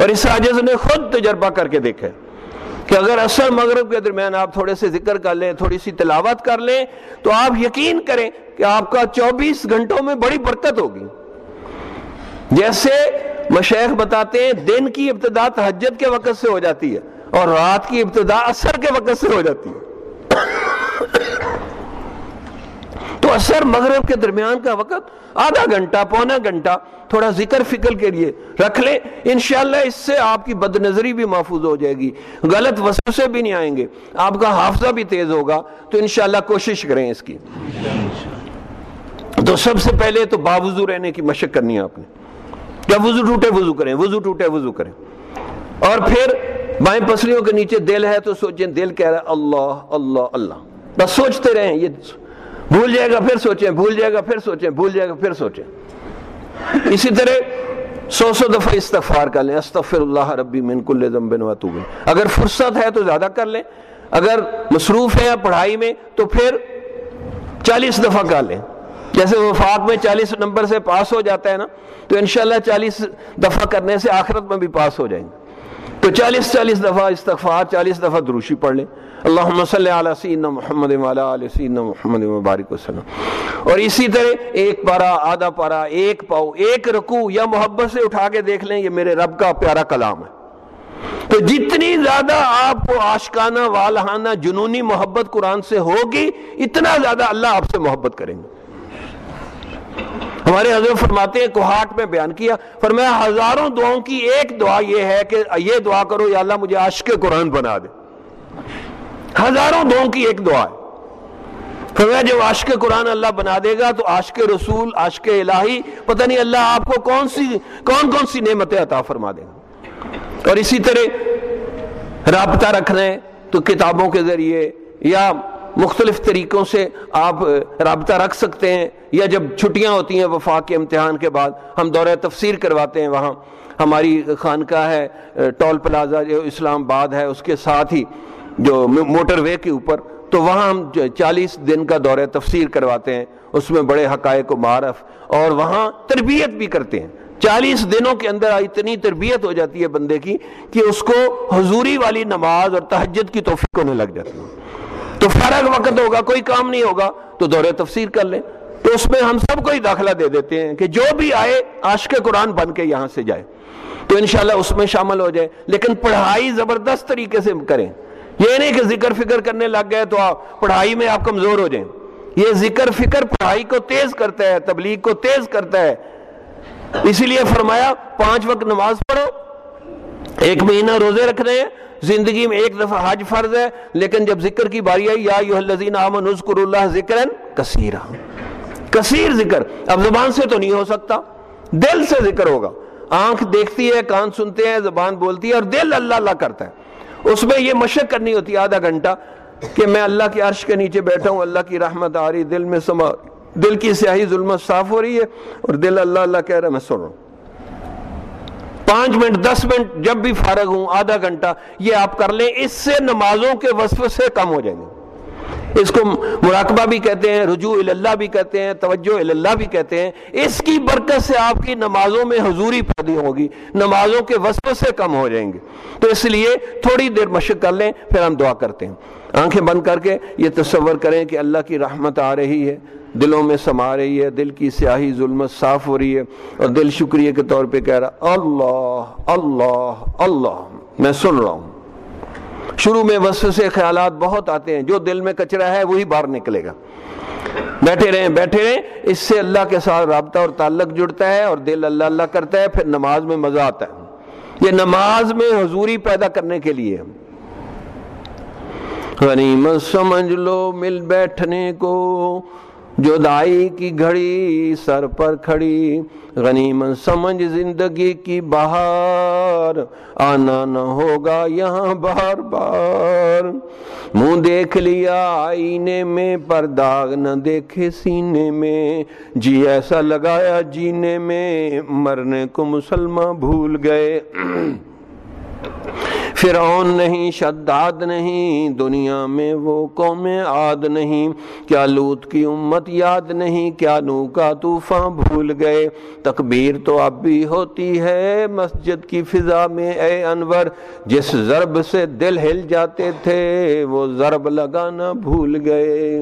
اور اس عاجز نے خود تجربہ کر کے دیکھا کہ اگر اثر مغرب کے درمیان آپ تھوڑے سے ذکر کر لیں، تھوڑی سی تلاوت کر لیں، تو آپ یقین کریں کہ آپ کا چوبیس گھنٹوں میں بڑی برکت ہوگی۔ جیسے مشیخ بتاتے ہیں، دن کی ابتدا تحجد کے وقت سے ہو جاتی ہے اور رات کی ابتدا اثر کے وقت سے ہو جاتی ہے تو اثر مغرب کے درمیان کا وقت آدھا گھنٹہ، پونا گھنٹہ، تھوڑا ذکر فکر کے لیے رکھ لیں۔ انشاءاللہ اس سے آپ کی بد نظری بھی محفوظ ہو جائے گی۔ غلط وسوسے بھی نہیں آئیں گے۔ آپ کا حافظہ بھی تیز ہوگا۔ تو انشاءاللہ کوشش کریں اس کی۔ تو سب سے پہلے تو باوضو رہنے کی مشق کرنی ہے آپ نے۔ جب وضو ٹوٹے وضو کریں؟ وضو ٹوٹے وضو کریں۔ اور پھر بائیں پسلیوں کے نیچے دل ہے تو سوچیں، دل کہہ رہا ہے اللہ اللہ اللہ۔ بس سوچتے رہیں، یہ بھول جائے گا، پھر سوچیں، بھول جائے گا، پھر سوچیں، بھول جائے گا، پھر سوچیں۔ اسی طرح سو سو دفعہ استغفار کر لیں استغفر اللہ ربی من کل ذنب واتوب۔ اگر فرصت ہے تو زیادہ کر لیں، اگر مصروف ہے پڑھائی میں تو پھر چالیس دفعہ کر لیں۔ جیسے وفاق میں چالیس نمبر سے پاس ہو جاتا ہے نا، تو انشاءاللہ چالیس دفعہ کرنے سے آخرت میں بھی پاس ہو جائیں گے۔ تو چالیس چالیس دفعہ استغفار، چالیس دفعہ دروشی پڑھ لیں۔ اللہم صلی علی سیدنا محمد وعلا علی سیدنا محمد مبارک وسلم۔ اور اسی طرح ایک پارا، آدھا پارا، ایک پاؤ، ایک رکو یا محبت سے اٹھا کے دیکھ لیں، یہ میرے رب کا پیارا کلام ہے۔ تو جتنی زیادہ آپ کو آشکانہ والہانہ، جنونی محبت قرآن سے ہوگی، اتنا زیادہ اللہ آپ سے محبت کریں گے۔ ہمارے حضرت فرماتے ہیں کوہاٹ میں بیان کیا، فرمایا ہزاروں دعاؤں کی ایک دعا یہ ہے کہ یہ دعا کرو، یا اللہ مجھے عاشق قرآن بنا دے۔ ہزاروں دعاؤں کی ایک دعا ہے۔ فرمایا جب عاشق قرآن اللہ بنا دے گا تو عاشق رسول، عاشق الہی، پتہ نہیں اللہ آپ کو کون سی، کون کون سی نعمتیں عطا فرما دے گا۔ اور اسی طرح رابطہ رکھنا ہے تو کتابوں کے ذریعے یا مختلف طریقوں سے آپ رابطہ رکھ سکتے ہیں، یا جب چھٹیاں ہوتی ہیں، وفاق کے امتحان کے بعد ہم دورہ تفسیر کرواتے ہیں، وہاں ہماری خانقاہ ہے ٹول پلازا جو اسلام آباد ہے، اس کے ساتھ ہی جو موٹر وے کے اوپر، تو وہاں ہم چالیس دن کا دورہ تفسیر کرواتے ہیں، اس میں بڑے حقائق و معرف اور وہاں تربیت بھی کرتے ہیں۔ چالیس دنوں کے اندر اتنی تربیت ہو جاتی ہے بندے کی، کہ اس کو حضوری والی نماز اور تہجد کی توفیق ہونے لگ جاتی ہے۔ تو فارغ وقت ہوگا، کوئی کام نہیں ہوگا، تو دور تفسیر کر لیں۔ تو اس میں ہم سب کو ہی داخلہ دے دیتے ہیں کہ جو بھی آئے، عاشق قرآن بن کے یہاں سے جائے۔ تو انشاءاللہ اس میں شامل ہو جائے۔ لیکن پڑھائی زبردست طریقے سے کریں۔ یہ نہیں کہ ذکر فکر کرنے لگ گئے تو آپ پڑھائی میں آپ کمزور ہو جائیں۔ یہ ذکر فکر پڑھائی کو تیز کرتا ہے، تبلیغ کو تیز کرتا ہے۔ اسی لیے فرمایا، پانچ وقت نماز پڑھو، ایک مہینہ روزے رکھ رہے ہیں زندگی میں ایک دفعہ حج فرض ہے، لیکن جب ذکر کی باری آئی، یا اللہ ذکر کثیرہ کثیر ذکر۔ اب زبان سے تو نہیں ہو سکتا، دل سے ذکر ہوگا۔ آنکھ دیکھتی ہے، کان سنتے ہیں، زبان بولتی ہے، اور دل اللہ اللہ کرتا ہے۔ اس میں یہ مشق کرنی ہوتی ہے، آدھا گھنٹہ، کہ میں اللہ کے عرش کے نیچے بیٹھا ہوں، اللہ کی رحمت آ رہی، دل میں سما، دل کی سیاہی، ظلمت صاف ہو رہی ہے، اور دل اللہ اللہ کہہ رہا ہے، میں سن رہا ہوں۔ پانچ منٹ، دس منٹ جب بھی فارغ ہوں، آدھا گھنٹہ، یہ آپ کر لیں۔ اس سے نمازوں کے وصف سے کم ہو جائیں گے۔ اس کو مراقبہ بھی کہتے ہیں، رجوع اللہ بھی کہتے ہیں، توجہ اللہ بھی کہتے ہیں۔ اس کی برکت سے آپ کی نمازوں میں حضوری پیدا ہوگی، نمازوں کے وصف سے کم ہو جائیں گے۔ تو اس لیے تھوڑی دیر مشق کر لیں، پھر ہم دعا کرتے ہیں۔ آنکھیں بند کر کے یہ تصور کریں کہ اللہ کی رحمت آ رہی ہے۔ دلوں میں سما رہی ہے، دل کی سیاہی ظلمت صاف ہو رہی ہے اور دل شکریہ کے طور پہ کہہ رہا اللہ اللہ اللہ، میں سن رہا ہوں۔ شروع میں سے خیالات بہت آتے ہیں، جو دل میں کچرا ہے وہی باہر نکلے گا۔ بیٹھے رہیں بیٹھے رہیں، اس سے اللہ کے ساتھ رابطہ اور تعلق جڑتا ہے اور دل اللہ اللہ کرتا ہے، پھر نماز میں مزہ آتا ہے۔ یہ نماز میں حضوری پیدا کرنے کے لیے۔ غنیمت سمجھ لو، مل بیٹھنے کو۔ جدائی کی گھڑی سر پر کھڑی، غنیمت سمجھ زندگی کی بہار۔ آنا نہ ہوگا یہاں بار بار۔ منہ دیکھ لیا آئینے میں، پر داغ نہ دیکھے سینے میں۔ جی ایسا لگایا جینے میں، مرنے کو مسلمان بھول گئے۔ فرعون نہیں، شداد نہیں، دنیا میں وہ قوم عاد نہیں۔ کیا لوت کی امت یاد نہیں، کیا نو کا طوفان بھول گئے۔ تکبیر تو اب بھی ہوتی ہے مسجد کی فضا میں، اے انور۔ جس ضرب سے دل ہل جاتے تھے، وہ ضرب لگانا بھول گئے۔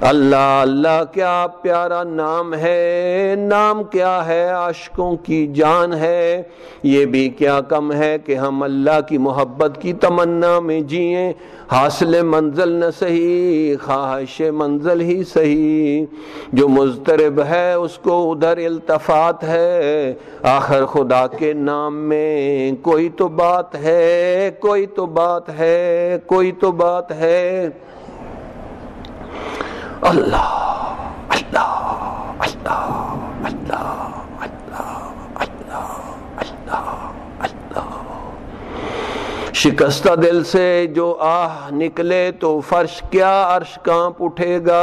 اللہ اللہ کیا پیارا نام ہے؟ نام کیا ہے؟ عاشقوں کی جان ہے۔ یہ بھی کیا کم ہے کہ ہم اللہ کی محبت کی تمنا میں جئیں۔ حاصل منزل نہ صحیح، خواہش منزل ہی صحیح۔ جو مضطرب ہے، اس کو ادھر التفات ہے۔ آخر خدا کے نام میں کوئی تو بات ہے، کوئی تو بات ہے، کوئی تو بات ہے۔ اللہ اللہ اللہ اللہ شکستہ دل سے جو آہ نکلے تو فرش کیا عرش کانپ اٹھے گا؟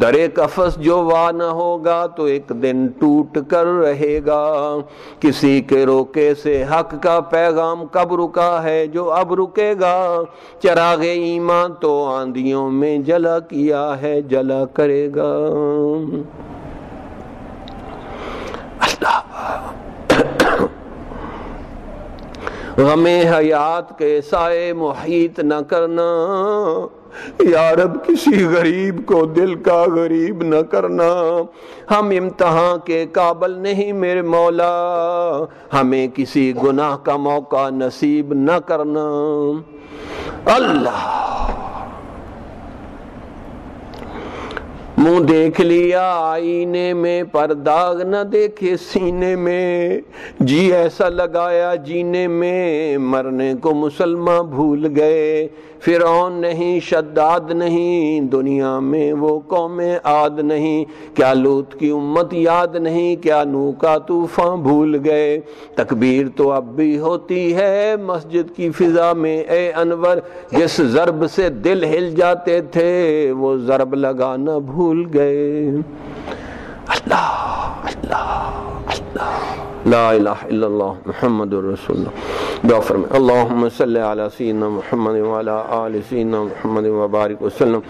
درے کفس جو وا نہ ہوگا تو ایک دن ٹوٹ کر رہے گا۔ کسی کے روکے سے حق کا پیغام کب رکا ہے جو اب رکے گا؟ چراغ ایمان تو آندھیوں میں جلا کیا ہے، جلا کرے گا۔ غم حیات کے سائے محیط نہ کرنا۔ یا رب کسی غریب کو دل کا غریب نہ کرنا۔ ہم امتحان کے قابل نہیں میرے مولا۔ ہمیں کسی گناہ کا موقع نصیب نہ کرنا۔ اللہ۔ منہ دیکھ لیا، آئینے میں پر داغ نہ دیکھے سینے میں۔ جی ایسا لگایا جینے میں، مرنے کو مسلمان بھول گئے۔ فرعون نہیں، شداد نہیں، دنیا میں وہ قوم آد نہیں۔ کیا لوت کی امت یاد نہیں، کیا نو کا طوفان بھول گئے۔ تکبیر تو اب بھی ہوتی ہے مسجد کی فضا میں، اے انور۔ جس ضرب سے دل ہل جاتے تھے، وہ ضرب لگانا بھول گئے۔ اللہ اللہ اللہ۔ لا الہ الا اللہ محمد رسول اللہ دعا فرمائے. اللہم صلی علی سیدنا محمد وعلی آل سیدنا محمد وبارک وسلم.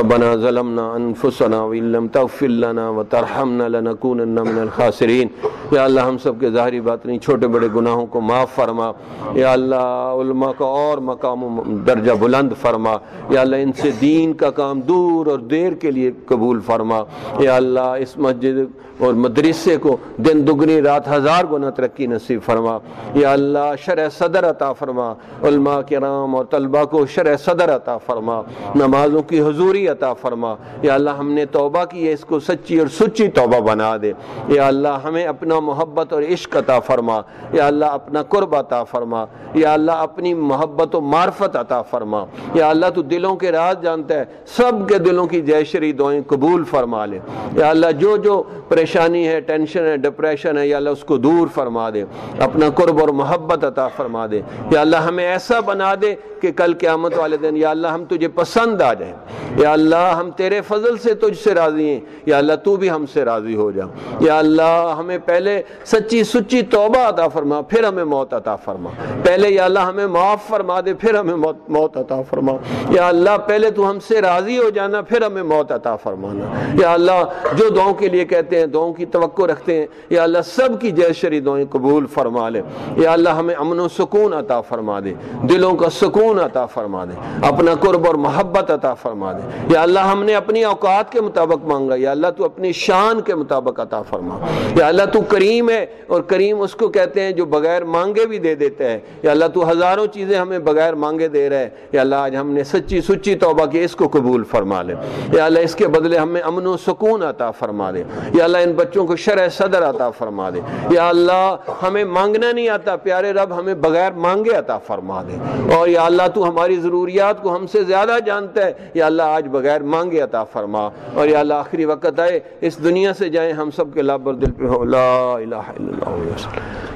ربنا ظلمنا انفسنا وإن لم تغفر لنا وترحمنا لنکونن من الخاسرین یا اللہ ہم سب کے ظاہری بات نہیں چھوٹے بڑے گناہوں کو معاف فرما. یا اللہ علماء کا اور مقام و درجہ بلند فرما. یا اللہ ان سے دین کا کام دور اور دیر کے لیے قبول فرما. یا اللہ اس مسجد اور مدرسے کو دن دگنی رات ہزار گنا ترقی نصیب فرما۔ یا اللہ، شرع صدر عطا فرما۔ علماء کرام اور طلبہ کو شرع صدر عطا فرما۔ نمازوں کی حضوری عطا فرما۔ یا اللہ، ہم نے توبہ کی ہے، اس کو سچی اور سچی توبہ بنا دے۔ یا اللہ، ہمیں اپنا محبت اور عشق عطا فرما۔ یا اللہ، اپنا قرب عطا فرما۔ یا اللہ، اپنی محبت و معرفت عطا فرما۔ یا اللہ، تو دلوں کے راز جانتا ہے۔ سب کے دلوں کی جے شری دعائیں قبول فرما لے۔ یا اللہ، جو جو پریشانی ہے، ٹینشن ہے، ڈپریشن ہے، یا اللہ، اس کو دور فرما دے، اپنا قرب اور محبت عطا فرما دے۔ یا اللہ، ہمیں ایسا بنا دے کہ کل قیامت والے دن، یا اللہ، ہم تجھے پسند آ جائیں۔ یا اللہ، ہم تیرے فضل سے تجھ سے راضی ہیں۔ یا اللہ، تو بھی ہم سے راضی ہو جا۔ یا اللہ، ہمیں پہلے سچی سچی توبہ عطا فرما، پھر ہمیں موت عطا فرما۔ پہلے، یا اللہ، ہمیں معاف فرما دے، پھر ہمیں موت عطا فرما۔ یا اللہ، پہلے تو ہم سے راضی ہو جانا، پھر ہمیں موت عطا فرمانا۔ یا اللہ، جو دعاؤں کے لیے کہتے ہیں، دعاؤں کی توقع رکھتے ہیں، یا اللہ، سب کی جے شری دعائیں قبول فرما لے۔ یا اللہ ہمیں امن و سکون عطا فرما دے، دلوں کا سکون عطا فرما دے، اپنا قرب اور محبت عطا فرما دے۔ یا اللہ ہم نے اپنی اوقات کے مطابق مانگا، یا اللہ تو اپنی شان کے مطابق عطا فرما۔ یا اللہ تو کریم ہے اور کریم اس کو کہتے ہیں جو بغیر مانگے بھی دے دیتا ہے یا اللہ تو ہزاروں چیزیں ہمیں بغیر مانگے دے رہے یا اللہ آج ہم نے سچی سچی توبہ کی، اس کو قبول فرما لے۔ یا اللہ اس کے بدلے ہمیں امن و سکون عطا فرما دے۔ یا اللہ ان بچوں کو شرح صدر عطا فرما دے۔ یا اللہ اللہ ہمیں مانگنا نہیں آتا، پیارے رب ہمیں بغیر مانگے عطا فرما دے۔ اور یا اللہ، تو ہماری ضروریات کو ہم سے زیادہ جانتا ہے۔ یا اللہ، آج بغیر مانگے عطا فرما۔ اور یا اللہ، آخری وقت آئے، اس دنیا سے جائیں ہم سب کے لابر دل پہ ہو۔ لا الہ الا اللہ۔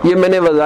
یہ میں نے وضاحت